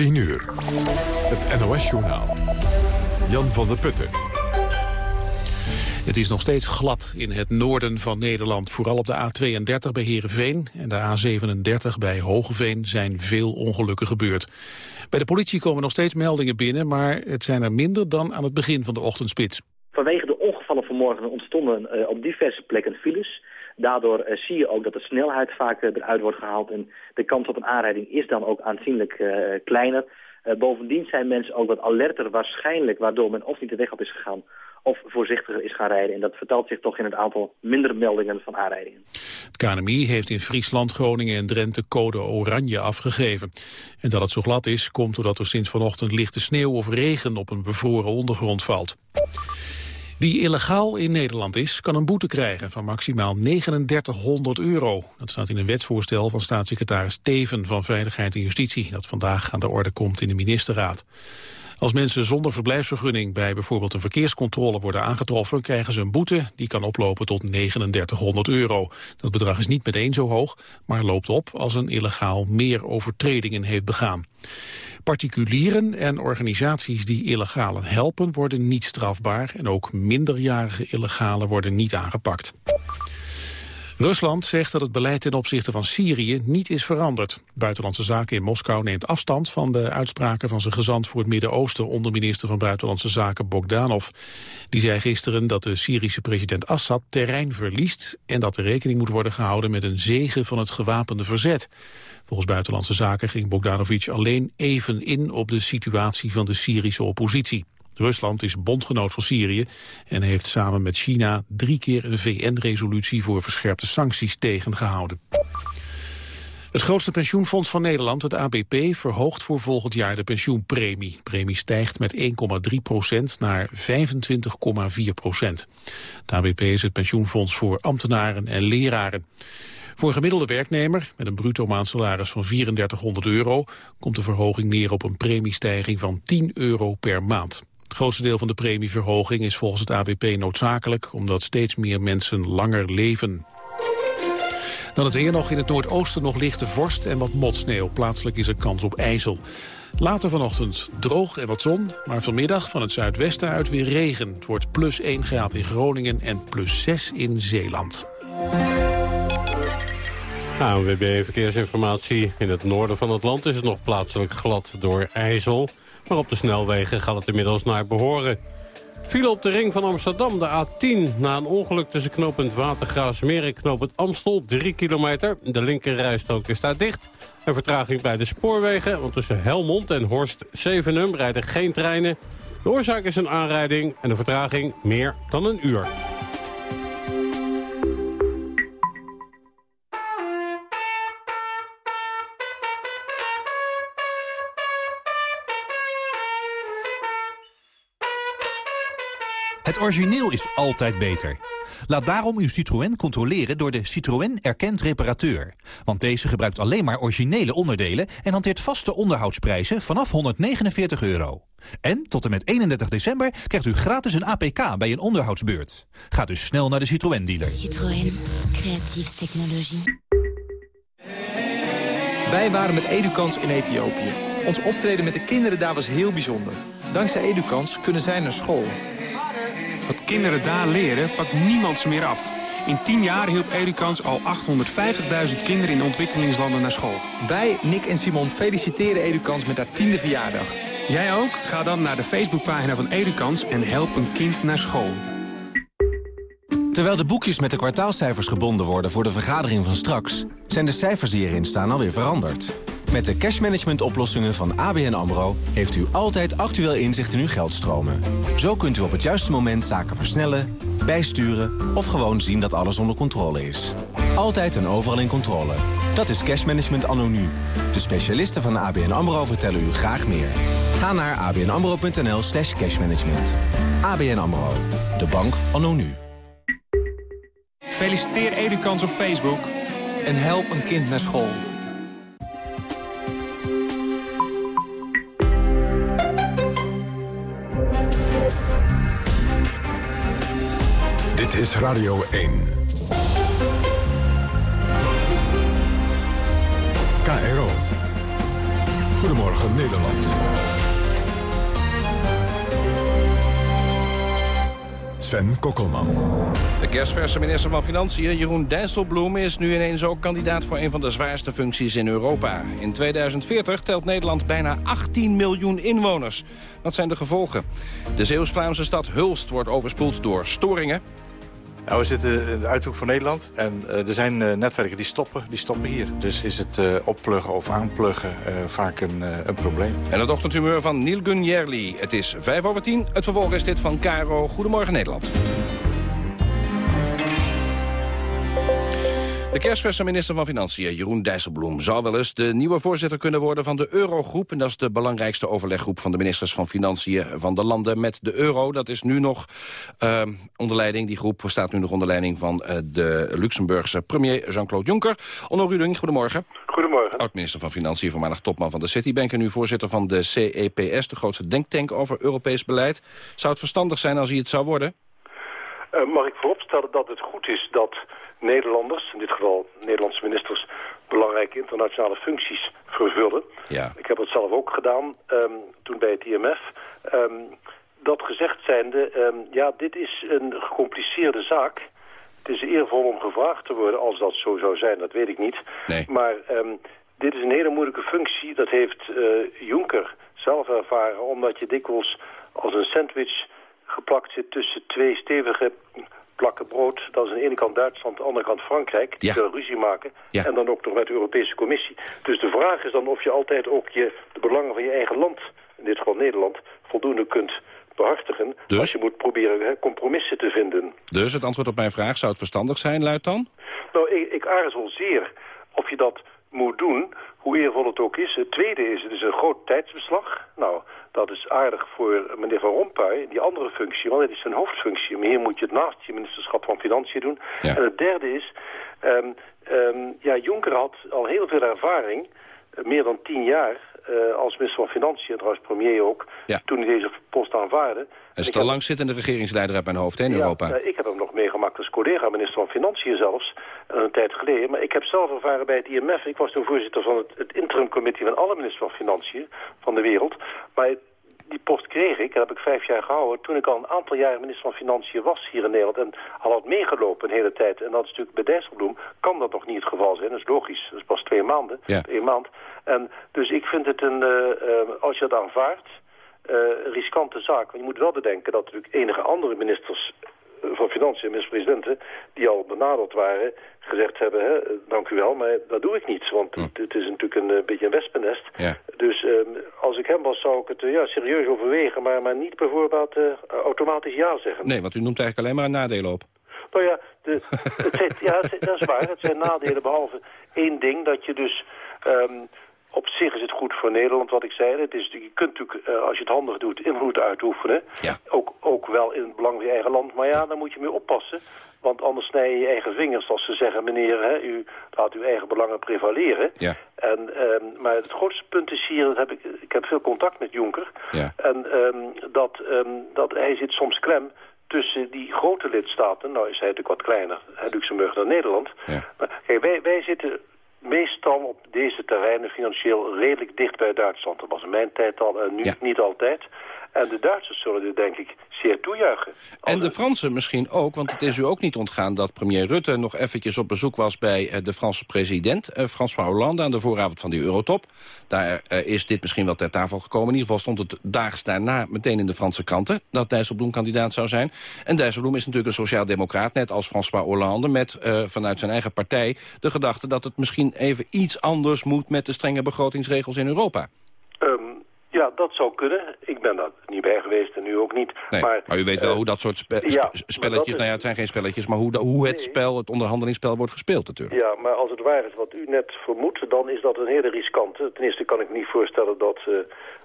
10 uur. Het NOS-journaal. Jan van der Putten. Het is nog steeds glad in het noorden van Nederland. Vooral op de A32 bij Heerenveen en de A37 bij Hogeveen zijn veel ongelukken gebeurd. Bij de politie komen nog steeds meldingen binnen, maar het zijn er minder dan aan het begin van de ochtendspits. Vanwege de ongevallen vanmorgen ontstonden uh, op diverse plekken files. Daardoor uh, zie je ook dat de snelheid vaak uh, eruit wordt gehaald en de kans op een aanrijding is dan ook aanzienlijk kleiner. bovendien zijn mensen ook wat alerter waarschijnlijk, waardoor men of niet de weg op is gegaan of voorzichtiger is gaan rijden. En dat vertaalt zich toch in het aantal minder meldingen van aanrijdingen. Het KNMI heeft in Friesland, Groningen en Drenthe code oranje afgegeven. En dat het zo glad is, komt doordat er sinds vanochtend lichte sneeuw of regen op een bevroren ondergrond valt. Wie illegaal in Nederland is, kan een boete krijgen van maximaal 3900 euro. Dat staat in een wetsvoorstel van staatssecretaris Teven van Veiligheid en Justitie... dat vandaag aan de orde komt in de ministerraad. Als mensen zonder verblijfsvergunning bij bijvoorbeeld een verkeerscontrole worden aangetroffen, krijgen ze een boete die kan oplopen tot 3900 euro. Dat bedrag is niet meteen zo hoog, maar loopt op als een illegaal meer overtredingen heeft begaan. Particulieren en organisaties die illegalen helpen worden niet strafbaar en ook minderjarige illegalen worden niet aangepakt. Rusland zegt dat het beleid ten opzichte van Syrië niet is veranderd. Buitenlandse Zaken in Moskou neemt afstand van de uitspraken van zijn gezant voor het Midden-Oosten onder minister van Buitenlandse Zaken Bogdanov. Die zei gisteren dat de Syrische president Assad terrein verliest en dat er rekening moet worden gehouden met een zegen van het gewapende verzet. Volgens Buitenlandse Zaken ging Bogdanovic alleen even in op de situatie van de Syrische oppositie. Rusland is bondgenoot van Syrië en heeft samen met China drie keer een VN-resolutie voor verscherpte sancties tegengehouden. Het grootste pensioenfonds van Nederland, het ABP, verhoogt voor volgend jaar de pensioenpremie. De premie stijgt met 1,3 procent naar 25,4 procent. Het ABP is het pensioenfonds voor ambtenaren en leraren. Voor een gemiddelde werknemer met een bruto maandsalaris van 3400 euro... komt de verhoging neer op een premiestijging van 10 euro per maand. Het grootste deel van de premieverhoging is volgens het ABP noodzakelijk... omdat steeds meer mensen langer leven. Dan het weer nog in het noordoosten nog lichte vorst en wat motsneeuw. Plaatselijk is er kans op ijzel. Later vanochtend droog en wat zon, maar vanmiddag van het zuidwesten uit weer regen. Het wordt plus 1 graad in Groningen en plus 6 in Zeeland. ANWB Verkeersinformatie. In het noorden van het land is het nog plaatselijk glad door ijzel. Maar op de snelwegen gaat het inmiddels naar behoren. Viel op de ring van Amsterdam, de A10. Na een ongeluk tussen knooppunt Watergraafsmeer en knooppunt Amstel, 3 kilometer. De linkerrijstrook is daar dicht. Een vertraging bij de spoorwegen, want tussen Helmond en Horst Zevenum rijden geen treinen. De oorzaak is een aanrijding en de vertraging meer dan een uur. Het origineel is altijd beter. Laat daarom uw Citroën controleren door de Citroën Erkend Reparateur. Want deze gebruikt alleen maar originele onderdelen... en hanteert vaste onderhoudsprijzen vanaf 149 euro. En tot en met 31 december krijgt u gratis een APK bij een onderhoudsbeurt. Ga dus snel naar de Citroën-dealer. Citroën. Creatieve technologie. Wij waren met Edukans in Ethiopië. Ons optreden met de kinderen daar was heel bijzonder. Dankzij Edukans kunnen zij naar school... Kinderen daar leren, pakt niemand ze meer af. In 10 jaar hielp Edukans al 850.000 kinderen in ontwikkelingslanden naar school. Wij, Nick en Simon, feliciteren Edukans met haar tiende verjaardag. Jij ook? Ga dan naar de Facebookpagina van Edukans en help een kind naar school. Terwijl de boekjes met de kwartaalcijfers gebonden worden voor de vergadering van straks... zijn de cijfers die erin staan alweer veranderd. Met de cashmanagement oplossingen van ABN AMRO... heeft u altijd actueel inzicht in uw geldstromen. Zo kunt u op het juiste moment zaken versnellen, bijsturen... of gewoon zien dat alles onder controle is. Altijd en overal in controle. Dat is cashmanagement anno nu. De specialisten van ABN AMRO vertellen u graag meer. Ga naar abnamro.nl slash cashmanagement. ABN AMRO. De bank anno nu. Feliciteer Edukans op Facebook. En help een kind naar school. Dit is Radio 1. KRO. Goedemorgen Nederland. Sven Kokkelman. De kerstverse minister van Financiën, Jeroen Dijsselbloem... is nu ineens ook kandidaat voor een van de zwaarste functies in Europa. In 2040 telt Nederland bijna 18 miljoen inwoners. Wat zijn de gevolgen? De Zeeuws-Vlaamse stad Hulst wordt overspoeld door storingen... Nou, we zitten in de Uithoek van Nederland en uh, er zijn uh, netwerken die stoppen, die stoppen hier. Dus is het uh, oppluggen of aanpluggen vaak een, een, probleem. En het ochtendhumeur van Neil Gunjerli. Het is 5 over 10. Het vervolg is dit van Caro. Goedemorgen Nederland. De kerstverse minister van Financiën, Jeroen Dijsselbloem... zou wel eens de nieuwe voorzitter kunnen worden van de Eurogroep. En dat is de belangrijkste overleggroep van de ministers van Financiën... van de landen met de euro. Dat is nu nog uh, onder leiding, die groep staat nu nog onder leiding... van uh, de Luxemburgse premier Jean-Claude Juncker. Onno Ruding, goedemorgen. Goedemorgen. Oud-minister van Financiën, voormalig topman van de Citibank... en nu voorzitter van de CEPS, de grootste denktank over Europees beleid. Zou het verstandig zijn als hij het zou worden? Uh, mag ik vooropstellen dat het goed is dat Nederlanders, in dit geval Nederlandse ministers, belangrijke internationale functies vervullen. Ja. Ik heb het zelf ook gedaan um, toen bij het IMF. Um, dat gezegd zijnde, um, ja, dit is een gecompliceerde zaak. Het is eervol om gevraagd te worden als dat zo zou zijn, dat weet ik niet. Nee. Maar dit is een hele moeilijke functie. Dat heeft uh, Juncker zelf ervaren, omdat je dikwijls als een sandwich geplakt zit tussen twee stevige plakken brood. Dat is aan de ene kant Duitsland, aan de andere kant Frankrijk. Die ja. ruzie maken. Ja. En dan ook nog met de Europese Commissie. Dus de vraag is dan of je altijd ook je, de belangen van je eigen land, in dit geval Nederland, voldoende kunt behartigen. Dus? Als je moet proberen hè, compromissen te vinden. Dus het antwoord op mijn vraag, zou het verstandig zijn, luidt dan? Nou, ik, ik aarzel zeer of je dat moet doen, hoe eervol het ook is. Het tweede is, het is een groot tijdsbeslag. Nou, dat is aardig voor meneer Van Rompuy, die andere functie, want het is zijn hoofdfunctie. Maar hier moet je het naast je ministerschap van Financiën doen. Ja. En het derde is, um, um, ja, Juncker had al heel veel ervaring, uh, meer dan tien jaar, uh, als minister van Financiën, trouwens premier ook, ja. toen hij deze post aanvaarde. Hij is de langzittende regeringsleider uit mijn hoofd hè, in ja, Europa. Uh, ik heb hem nog meegemaakt als collega, minister van Financiën zelfs, een tijd geleden. Maar ik heb zelf ervaren bij het IMF, ik was toen voorzitter van het, het interimcommittee van alle ministers van Financiën van de wereld. Maar die post kreeg ik, dat heb ik vijf jaar gehouden... toen ik al een aantal jaren minister van Financiën was hier in Nederland... en al had meegelopen een hele tijd. En dat is natuurlijk bij Dijsselbloem kan dat nog niet het geval zijn. Dat is logisch, dat is pas twee maanden, ja. een maand. En dus ik vind het een, uh, uh, als je dat aanvaardt, uh, riskante zaak. Want je moet wel bedenken dat natuurlijk enige andere ministers van Financiën, minister-presidenten, die al benaderd waren, gezegd hebben, hè, dank u wel, maar dat doe ik niet. Want hm. het, het, is natuurlijk een, een beetje een wespennest. Ja. Dus um, als ik hem was, zou ik het ja, serieus overwegen, maar, maar niet bijvoorbeeld uh, automatisch ja zeggen. Nee, want u noemt eigenlijk alleen maar nadelen op. Nou ja, de, het zijn, ja, dat is waar. Het zijn nadelen behalve één ding, dat je dus... Um, op zich is het goed voor Nederland, wat ik zei. Het is, je kunt natuurlijk, uh, als je het handig doet, invloed uitoefenen. Ja. Ook, ook wel in het belang van je eigen land. Maar ja, daar moet je mee oppassen. Want anders snij je je eigen vingers als ze zeggen... meneer, hè, u laat uw eigen belangen prevaleren. Ja. En, um, maar het grootste punt is hier... Dat heb ik, ik heb veel contact met Juncker. Ja. En um, dat, um, dat hij zit soms klem tussen die grote lidstaten... nou is hij natuurlijk wat kleiner, hè, Luxemburg dan Nederland. Ja. Maar kijk, wij, wij zitten meestal op deze terreinen financieel redelijk dicht bij Duitsland. Dat was in mijn tijd al, en nu Ja. niet altijd. En de Duitsers zullen dit denk ik zeer toejuichen. En de Fransen misschien ook, want het is u ook niet ontgaan... dat premier Rutte nog eventjes op bezoek was bij eh, de Franse president... eh, François Hollande aan de vooravond van die Eurotop. Daar eh, is dit misschien wel ter tafel gekomen. In ieder geval stond het daags daarna meteen in de Franse kranten... dat Dijsselbloem kandidaat zou zijn. En Dijsselbloem is natuurlijk een sociaal-democraat, net als François Hollande... met vanuit zijn eigen partij de gedachte dat het misschien even iets anders moet... met de strenge begrotingsregels in Europa. Um, ja, dat zou kunnen. Ik ben daar niet bij geweest en nu ook niet. Nee, maar, maar, u weet wel uh, hoe dat soort spe spe spelletjes... dat nou ja, het zijn geen spelletjes, maar hoe, hoe het Nee. spel, het onderhandelingsspel wordt gespeeld natuurlijk. Ja, maar als het waar is wat u net vermoedt, dan is dat een hele riskante. Ten eerste kan ik niet voorstellen dat, uh,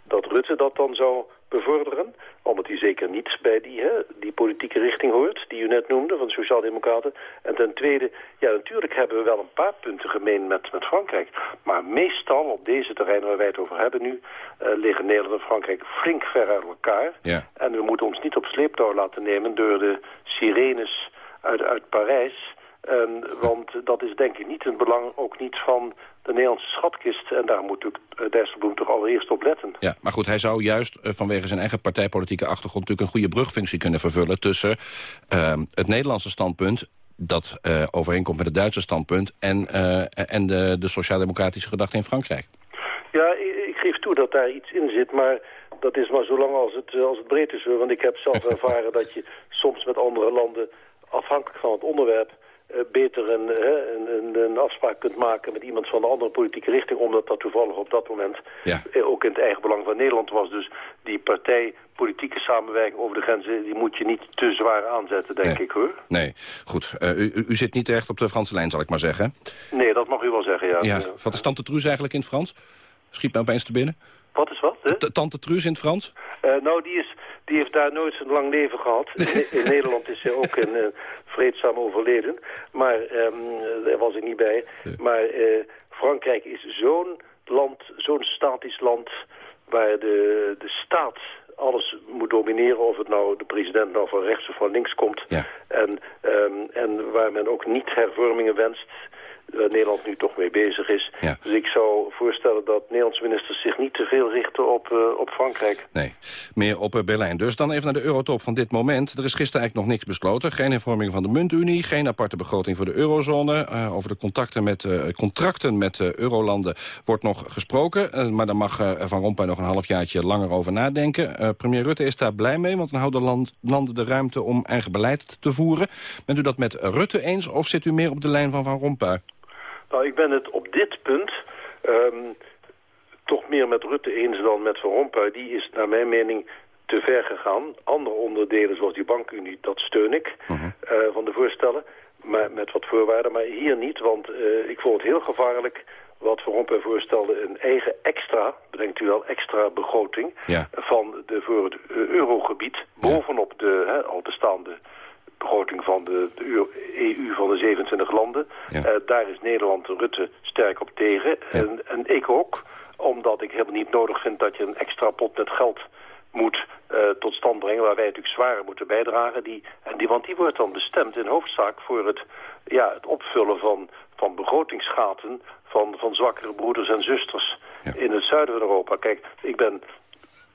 dat Rutte dat dan zou bevorderen. Omdat hij zeker niet bij die, hè, die politieke richting hoort, die u net noemde, van de Sociaaldemocraten. En ten tweede, ja, natuurlijk hebben we wel een paar punten gemeen met, met Frankrijk. Maar meestal op deze terreinen waar wij het over hebben nu, uh, liggen Nederland en Frankrijk flink ver uit elkaar. Ja. En we moeten ons niet op sleeptouw laten nemen door de sirenes uit, uit Parijs. Um, want dat is denk ik niet in belang, ook niet van de Nederlandse schatkist. En daar moet natuurlijk uh, Dijsselbloem toch allereerst op letten. Ja, maar goed, hij zou juist uh, vanwege zijn eigen partijpolitieke achtergrond... natuurlijk een goede brugfunctie kunnen vervullen tussen uh, het Nederlandse standpunt dat uh, overeenkomt met het Duitse standpunt... en, uh, en de, de sociaal-democratische gedachte in Frankrijk. Ja, ik, geef toe dat daar iets in zit, maar dat is maar zolang als het, als het breed is. Want ik heb zelf ervaren dat je soms met andere landen... afhankelijk van het onderwerp beter een, een, een, afspraak kunt maken met iemand van de andere politieke richting, omdat dat toevallig op dat moment ja. ook in het eigen belang van Nederland was. Dus die partijpolitieke samenwerking over de grenzen, die moet je niet te zwaar aanzetten, denk nee. ik hoor. Nee, goed. Uh, u, u, zit niet echt op de Franse lijn, zal ik maar zeggen. Nee, dat mag u wel zeggen, ja. ja. Wat is Tante Truus eigenlijk in het Frans? Schiet me opeens te binnen. Wat is wat? Hè? Tante Truus in het Frans? Uh, nou, die, is, die heeft daar nooit zijn lang leven gehad. In, in Nederland is zij ook een uh, vreedzaam overleden. Maar um, daar was ik niet bij. Maar uh, Frankrijk is zo'n land, zo'n statisch land... waar de, de staat alles moet domineren... of het nou de president nou van rechts of van links komt. Ja. En, um, en waar men ook niet hervormingen wenst waar Nederland nu toch mee bezig is. Ja. Dus ik zou voorstellen dat Nederlandse ministers zich niet te veel richten op, uh, op Frankrijk. Nee, meer op uh, Berlijn. Dus dan even naar de eurotop van dit moment. Er is gisteren eigenlijk nog niks besloten. Geen hervorming van de muntunie, geen aparte begroting voor de eurozone. Uh, over de contacten met, contracten met eurolanden wordt nog gesproken. maar daar mag Van Rompuy nog een halfjaartje langer over nadenken. premier Rutte is daar blij mee, want dan houden land, landen de ruimte om eigen beleid te voeren. Bent u dat met Rutte eens of zit u meer op de lijn van Van Rompuy? Nou, ik ben het op dit punt um, toch meer met Rutte eens dan met Van Rompuy. Die is naar mijn mening te ver gegaan. Andere onderdelen zoals die bankunie, dat steun ik uh -huh. uh, van de voorstellen. Maar met wat voorwaarden, maar hier niet. Want uh, ik vond het heel gevaarlijk wat Van Rompuy voorstelde. Een eigen extra, bedenkt u wel, extra begroting ja. van de, voor het eurogebied. Bovenop de hè, al bestaande begroting van de, de, EU van de 27 landen. Ja. Uh, daar is Nederland Rutte sterk op tegen. Ja. En, en, ik ook, omdat ik helemaal niet nodig vind dat je een extra pot met geld moet uh, tot stand brengen... waar wij natuurlijk zwaar moeten bijdragen. Die, en die, want die wordt dan bestemd in hoofdzaak voor het, ja, het opvullen van, van begrotingsgaten... Van, van zwakkere broeders en zusters ja. in het zuiden van Europa. Kijk, ik ben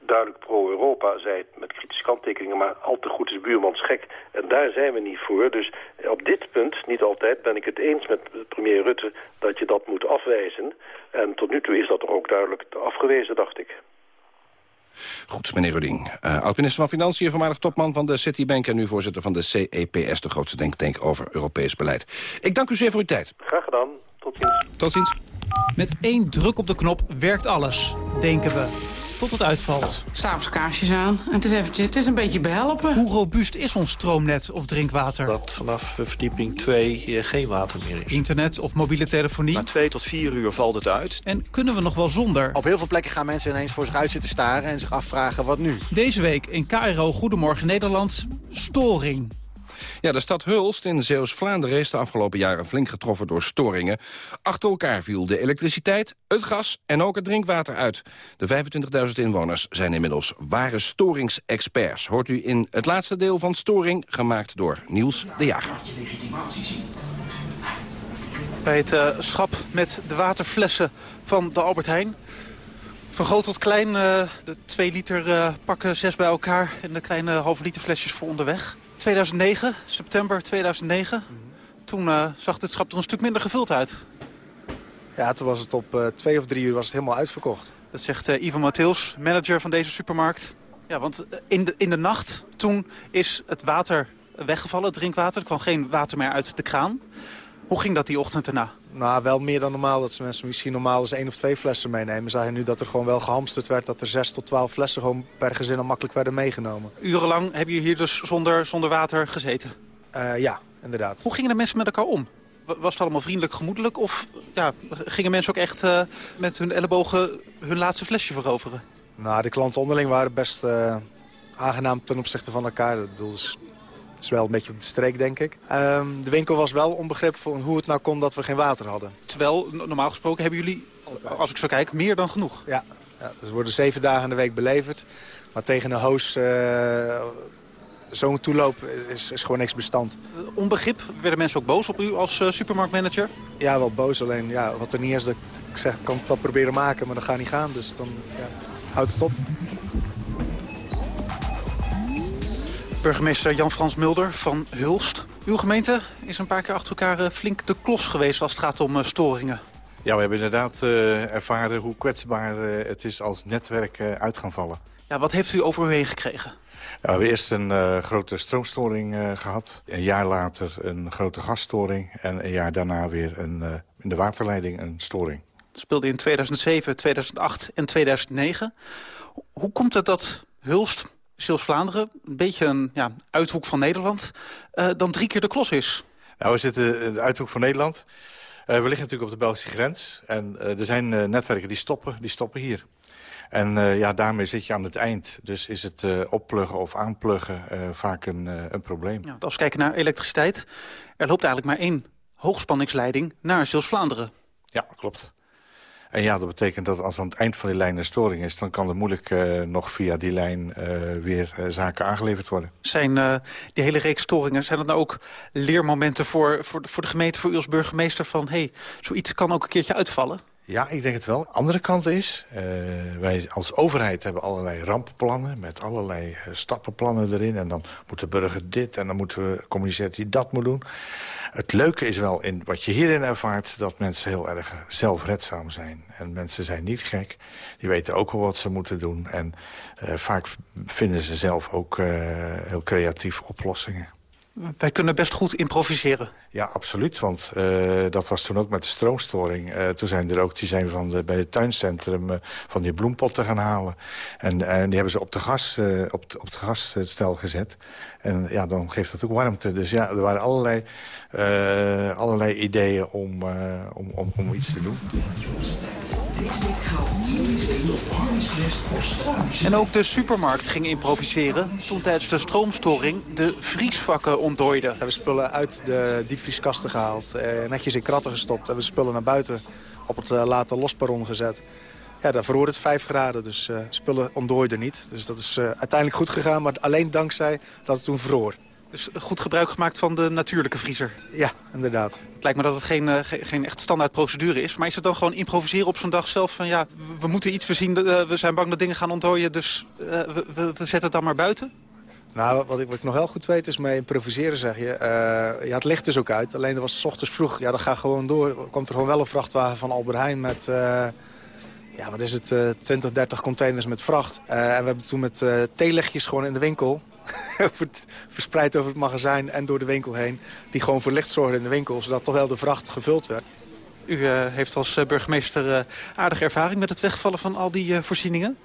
duidelijk pro-Europa, zei het met kritische kanttekeningen, maar al te goed is buurmans gek. En daar zijn we niet voor. Dus op dit punt, niet altijd, ben ik het eens met premier Rutte dat je dat moet afwijzen. En tot nu toe is dat er ook duidelijk afgewezen, dacht ik. Goed, meneer Ruding. Uh, Oud-minister van Financiën, voormalig topman van de Citibank... en nu voorzitter van de CEPS, de grootste denktank over Europees beleid. Ik dank u zeer voor uw tijd. Graag gedaan. Tot ziens. Tot ziens. Met één druk op de knop werkt alles, denken we tot het uitvalt. S'avonds kaarsjes aan. En het is, eventjes, het is een beetje behelpen. Hoe robuust is ons stroomnet of drinkwater? Dat vanaf verdieping 2 geen water meer is. Internet of mobiele telefonie? Na twee tot vier uur valt het uit. En kunnen we nog wel zonder? Op heel veel plekken gaan mensen ineens voor zich uit zitten staren... en zich afvragen wat nu? Deze week in KRO Goedemorgen Nederland, storing. Ja, de stad Hulst in Zeeuws-Vlaanderen is de afgelopen jaren flink getroffen door storingen. Achter elkaar viel de elektriciteit, het gas en ook het drinkwater uit. De 25.000 inwoners zijn inmiddels ware storingsexperts. Hoort u in het laatste deel van Storing, gemaakt door Niels de Jager. Bij het uh, schap met de waterflessen van de Albert Heijn. Van groot tot klein, uh, de 2 liter uh, pakken zes bij elkaar... en de kleine halve liter flesjes voor onderweg. 2009, september 2009. Mm -hmm. Toen uh, zag dit schap er een stuk minder gevuld uit. Ja, toen was het op uh, twee of drie uur was het helemaal uitverkocht. Dat zegt uh, Ivan Mateels, manager van deze supermarkt. Ja, want in de, in de nacht, toen is het water weggevallen, het drinkwater. Er kwam geen water meer uit de kraan. Hoe ging dat die ochtend daarna? Nou, wel meer dan normaal. Dat mensen misschien normaal eens één of twee flessen meenemen. Zagen nu dat er gewoon wel gehamsterd werd. Dat er zes tot twaalf flessen gewoon per gezin al makkelijk werden meegenomen. Urenlang heb je hier dus zonder, zonder water gezeten? Uh, ja, inderdaad. Hoe gingen de mensen met elkaar om? Was het allemaal vriendelijk, gemoedelijk? Of ja, gingen mensen ook echt uh, met hun ellebogen hun laatste flesje veroveren? Nou, de klanten onderling waren best uh, aangenaam ten opzichte van elkaar. Dat bedoel, dus het is wel een beetje op de streek, denk ik. Um, de winkel was wel onbegrip voor hoe het nou kon dat we geen water hadden. Terwijl, normaal gesproken, hebben jullie, als ik zo kijk, meer dan genoeg. Ja, ja dus worden zeven dagen in de week beleverd. Maar tegen een hoos uh, zo'n toeloop is, is gewoon niks bestand. onbegrip, werden mensen ook boos op u als uh, supermarktmanager? Ja, wel boos. Alleen ja, wat er niet is, dat ik zeg, kan het wel proberen maken, maar dat gaat niet gaan. Dus dan ja, houdt het op. Burgemeester Jan-Frans Mulder van Hulst. Uw gemeente is een paar keer achter elkaar flink de klos geweest als het gaat om storingen. Ja, we hebben inderdaad uh, ervaren hoe kwetsbaar uh, het is als netwerk uh, uit gaan vallen. Ja, wat heeft u over u heen gekregen? We hebben eerst een grote stroomstoring gehad. Een jaar later een grote gasstoring. En een jaar daarna weer een, in de waterleiding een storing. Dat speelde in 2007, 2008 en 2009. Hoe komt het dat Hulst, Zeeuws-Vlaanderen, een beetje een ja, uithoek van Nederland... dan drie keer de klos is? Nou, we zitten in de uithoek van Nederland... Uh, we liggen natuurlijk op de Belgische grens. En uh, er zijn uh, netwerken die stoppen, die stoppen hier. En ja, daarmee zit je aan het eind. Dus is het oppluggen of aanpluggen vaak een, een probleem. Ja, als we kijken naar elektriciteit... er loopt eigenlijk maar één hoogspanningsleiding naar Zeeuws-Vlaanderen. Ja, klopt. En ja, dat betekent dat als aan het eind van die lijn een storing is... dan kan er moeilijk uh, nog via die lijn uh, weer uh, zaken aangeleverd worden. Zijn die hele reeks storingen, zijn dat nou ook leermomenten voor, voor, voor de gemeente... voor u als burgemeester van, hé, hey, zoiets kan ook een keertje uitvallen? Ja, ik denk het wel. Andere kant is, uh, wij als overheid hebben allerlei rampenplannen... met allerlei uh, stappenplannen erin. En dan moet de burger dit en dan moeten we communiceren dat hij dat moet doen. Het leuke is wel, in wat je hierin ervaart... dat mensen heel erg zelfredzaam zijn. En mensen zijn niet gek. Die weten ook wel wat ze moeten doen. En uh, vaak vinden ze zelf ook heel creatief oplossingen. Wij kunnen best goed improviseren. Ja, absoluut. Want uh, dat was toen ook met de stroomstoring. Uh, toen zijn er ook, die zijn van de, bij het tuincentrum uh, van die bloempotten gaan halen. En, en die hebben ze op de, gas, op, de, op de gasstel gezet. En ja, dan geeft dat ook warmte. Dus ja, er waren allerlei, allerlei ideeën om, om, om, om iets te doen. En ook de supermarkt ging improviseren toen tijdens de stroomstoring de vriesvakken ontdooiden. We hebben spullen uit de diepvrieskasten gehaald, eh, netjes in kratten gestopt. Hebben spullen naar buiten op het uh, late losperron gezet. Ja, daar verhoorde het 5 graden, dus uh, spullen ontdooiden niet. Dus dat is uh, uiteindelijk goed gegaan, maar alleen dankzij dat het toen vroor. Dus goed gebruik gemaakt van de natuurlijke vriezer. Ja, inderdaad. Het lijkt me dat het geen, uh, geen echt standaard procedure is. Maar is het dan gewoon improviseren op zo'n dag zelf van... ja, we moeten iets voorzien, we zijn bang dat dingen gaan ontdooien... dus we, we, we, zetten het dan maar buiten? Nou, wat ik, wat ik nog wel goed weet is mee improviseren, zeg je. ja, het licht dus ook uit. Alleen er was s ochtends vroeg, ja, dat gaat gewoon door. Komt er gewoon wel een vrachtwagen van Albert Heijn met... ja, wat is het, 20, 30 containers met vracht. en we hebben toen met theelichtjes gewoon in de winkel verspreid over het magazijn en door de winkel heen... die gewoon voor licht zorgden in de winkel, zodat toch wel de vracht gevuld werd. U uh, heeft als uh, burgemeester uh, aardige ervaring met het wegvallen van al die voorzieningen.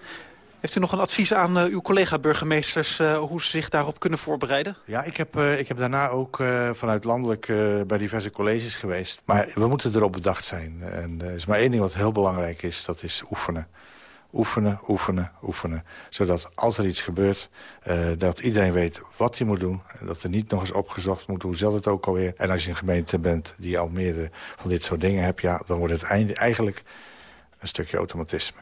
Heeft u nog een advies aan uw collega-burgemeesters hoe ze zich daarop kunnen voorbereiden? Ja, ik heb, ik heb daarna ook vanuit landelijk bij diverse colleges geweest. Maar we moeten erop bedacht zijn. En er is maar één ding wat heel belangrijk is, dat is oefenen oefenen, oefenen, oefenen. Zodat als er iets gebeurt, dat iedereen weet wat hij moet doen. En dat er niet nog eens opgezocht moet, hoe zat het ook alweer. En als je een gemeente bent die al meerdere van dit soort dingen hebt... Ja, dan wordt het eigenlijk een stukje automatisme.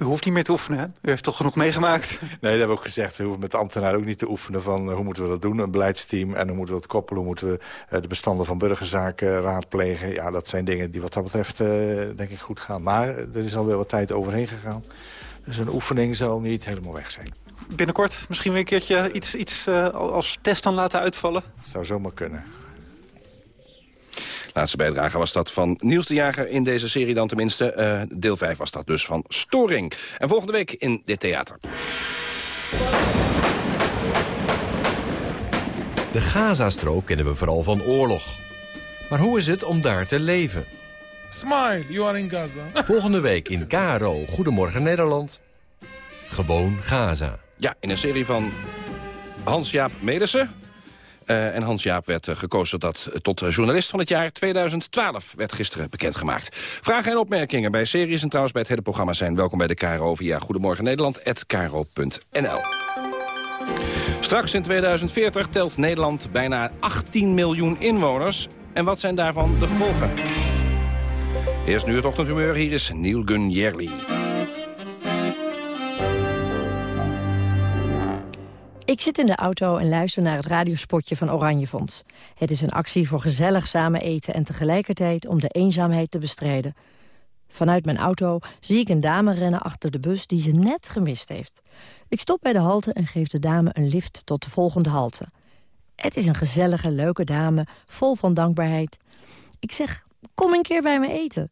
U hoeft niet meer te oefenen, hè? U heeft toch genoeg meegemaakt? Nee, dat hebben we ook gezegd. We hoeven met de ambtenaren ook niet te oefenen van uh, hoe moeten we dat doen, een beleidsteam. En hoe moeten we dat koppelen, hoe moeten we uh, de bestanden van burgerzaken raadplegen. Ja, dat zijn dingen die wat dat betreft uh, denk ik goed gaan. Maar er is alweer wat tijd overheen gegaan. Dus een oefening zal niet helemaal weg zijn. Binnenkort misschien weer een keertje iets, iets als test dan laten uitvallen? Dat zou zomaar kunnen. Laatste bijdrage was dat van Niels de Jager in deze serie dan tenminste. Uh, deel 5 was dat dus van Storing. En volgende week in dit theater. De Gazastrook kennen we vooral van oorlog. Maar hoe is het om daar te leven? Smile, you are in Gaza. Volgende week in KRO Goedemorgen Nederland. Gewoon Gaza. Ja, in een serie van Hans-Jaap Medersen. Uh, en Hans-Jaap werd uh, gekozen dat, uh, tot journalist van het jaar 2012. Werd gisteren bekendgemaakt. Vragen en opmerkingen bij series en trouwens bij het hele programma zijn welkom bij de KRO via Goedemorgen Nederland@kro.nl. Straks in 2040 telt Nederland bijna 18 miljoen inwoners. En wat zijn daarvan de gevolgen? Eerst nu het ochtendhumeur, hier is Neil Gunn Ik zit in de auto en luister naar het radiospotje van Oranje Fonds. Het is een actie voor gezellig samen eten en tegelijkertijd om de eenzaamheid te bestrijden. Vanuit mijn auto zie ik een dame rennen achter de bus die ze net gemist heeft. Ik stop bij de halte en geef de dame een lift tot de volgende halte. Het is een gezellige, leuke dame, vol van dankbaarheid. Ik zeg, kom een keer bij me eten.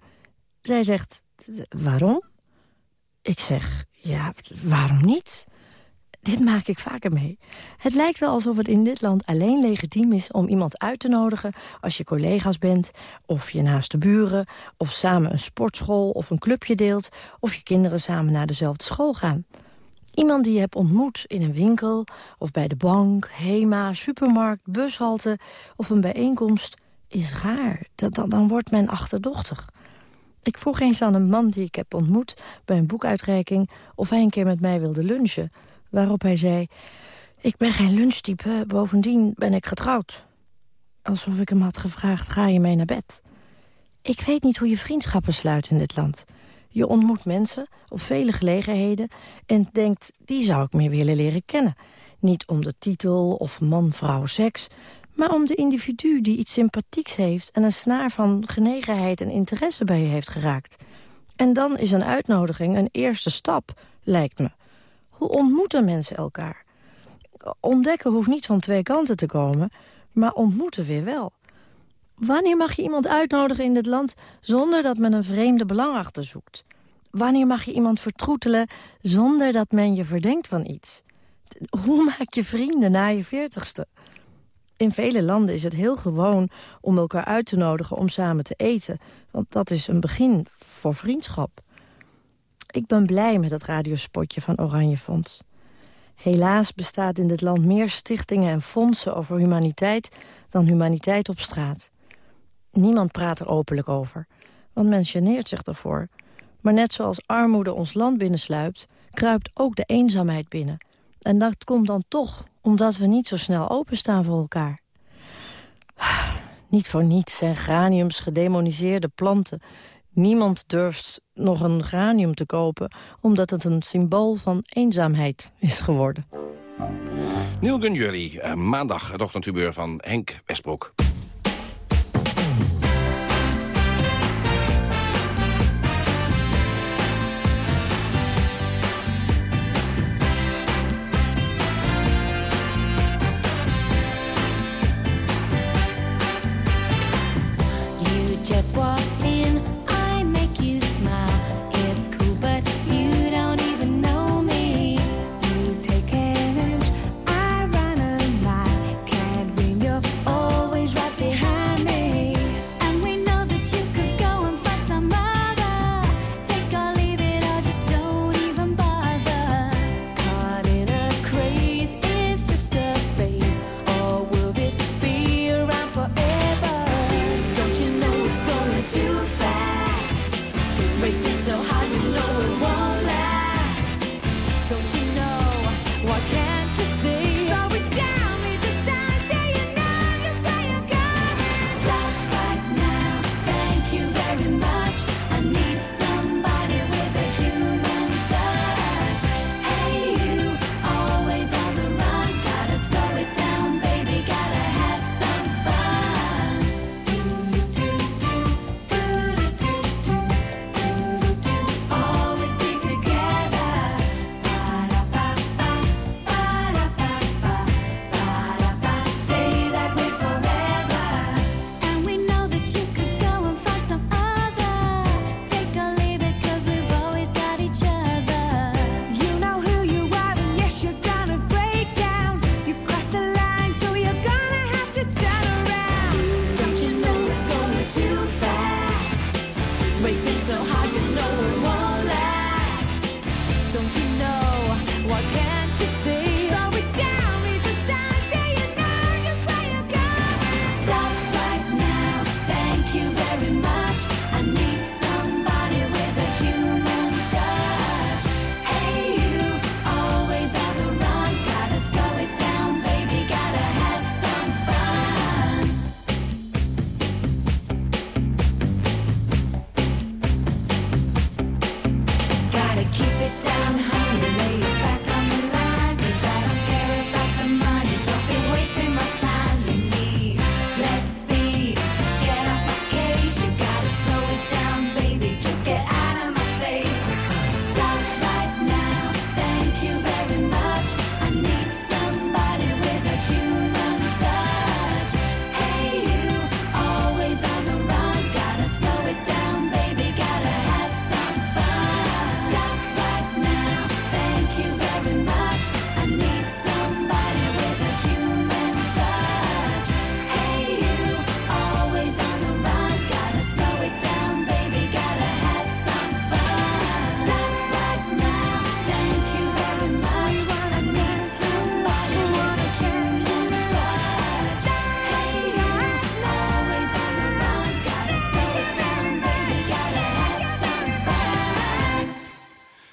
Zij zegt, waarom? Ik zeg, ja, waarom niet? Dit maak ik vaker mee. Het lijkt wel alsof het in dit land alleen legitiem is om iemand uit te nodigen... als je collega's bent, of je naast de buren... of samen een sportschool of een clubje deelt... of je kinderen samen naar dezelfde school gaan. Iemand die je hebt ontmoet in een winkel... of bij de bank, HEMA, supermarkt, bushalte of een bijeenkomst... is raar. Dan, dan wordt men achterdochtig. Ik vroeg eens aan een man die ik heb ontmoet bij een boekuitreiking... of hij een keer met mij wilde lunchen... Waarop hij zei, ik ben geen lunchtype, bovendien ben ik getrouwd. Alsof ik hem had gevraagd, ga je mee naar bed? Ik weet niet hoe je vriendschappen sluit in dit land. Je ontmoet mensen op vele gelegenheden en denkt, die zou ik meer willen leren kennen. Niet om de titel of man, vrouw, seks, maar om de individu die iets sympathieks heeft... en een snaar van genegenheid en interesse bij je heeft geraakt. En dan is een uitnodiging een eerste stap, lijkt me. Hoe ontmoeten mensen elkaar? Ontdekken hoeft niet van twee kanten te komen, maar ontmoeten weer wel. Wanneer mag je iemand uitnodigen in dit land zonder dat men een vreemde belang achter zoekt? Wanneer mag je iemand vertroetelen zonder dat men je verdenkt van iets? Hoe maak je vrienden na je veertigste? In vele landen is het heel gewoon om elkaar uit te nodigen om samen te eten. Want dat is een begin voor vriendschap. Ik ben blij met het radiospotje van Oranje Fonds. Helaas bestaat in dit land meer stichtingen en fondsen over humaniteit... dan humaniteit op straat. Niemand praat er openlijk over, want men geneert zich ervoor. Maar net zoals armoede ons land binnensluipt... kruipt ook de eenzaamheid binnen. En dat komt dan toch omdat we niet zo snel openstaan voor elkaar. Niet voor niets zijn graniums gedemoniseerde planten Niemand durft nog een granium te kopen... omdat het een symbool van eenzaamheid is geworden. Neil Gunjury, uh, maandag het ochtendhumeur van Henk Westbroek.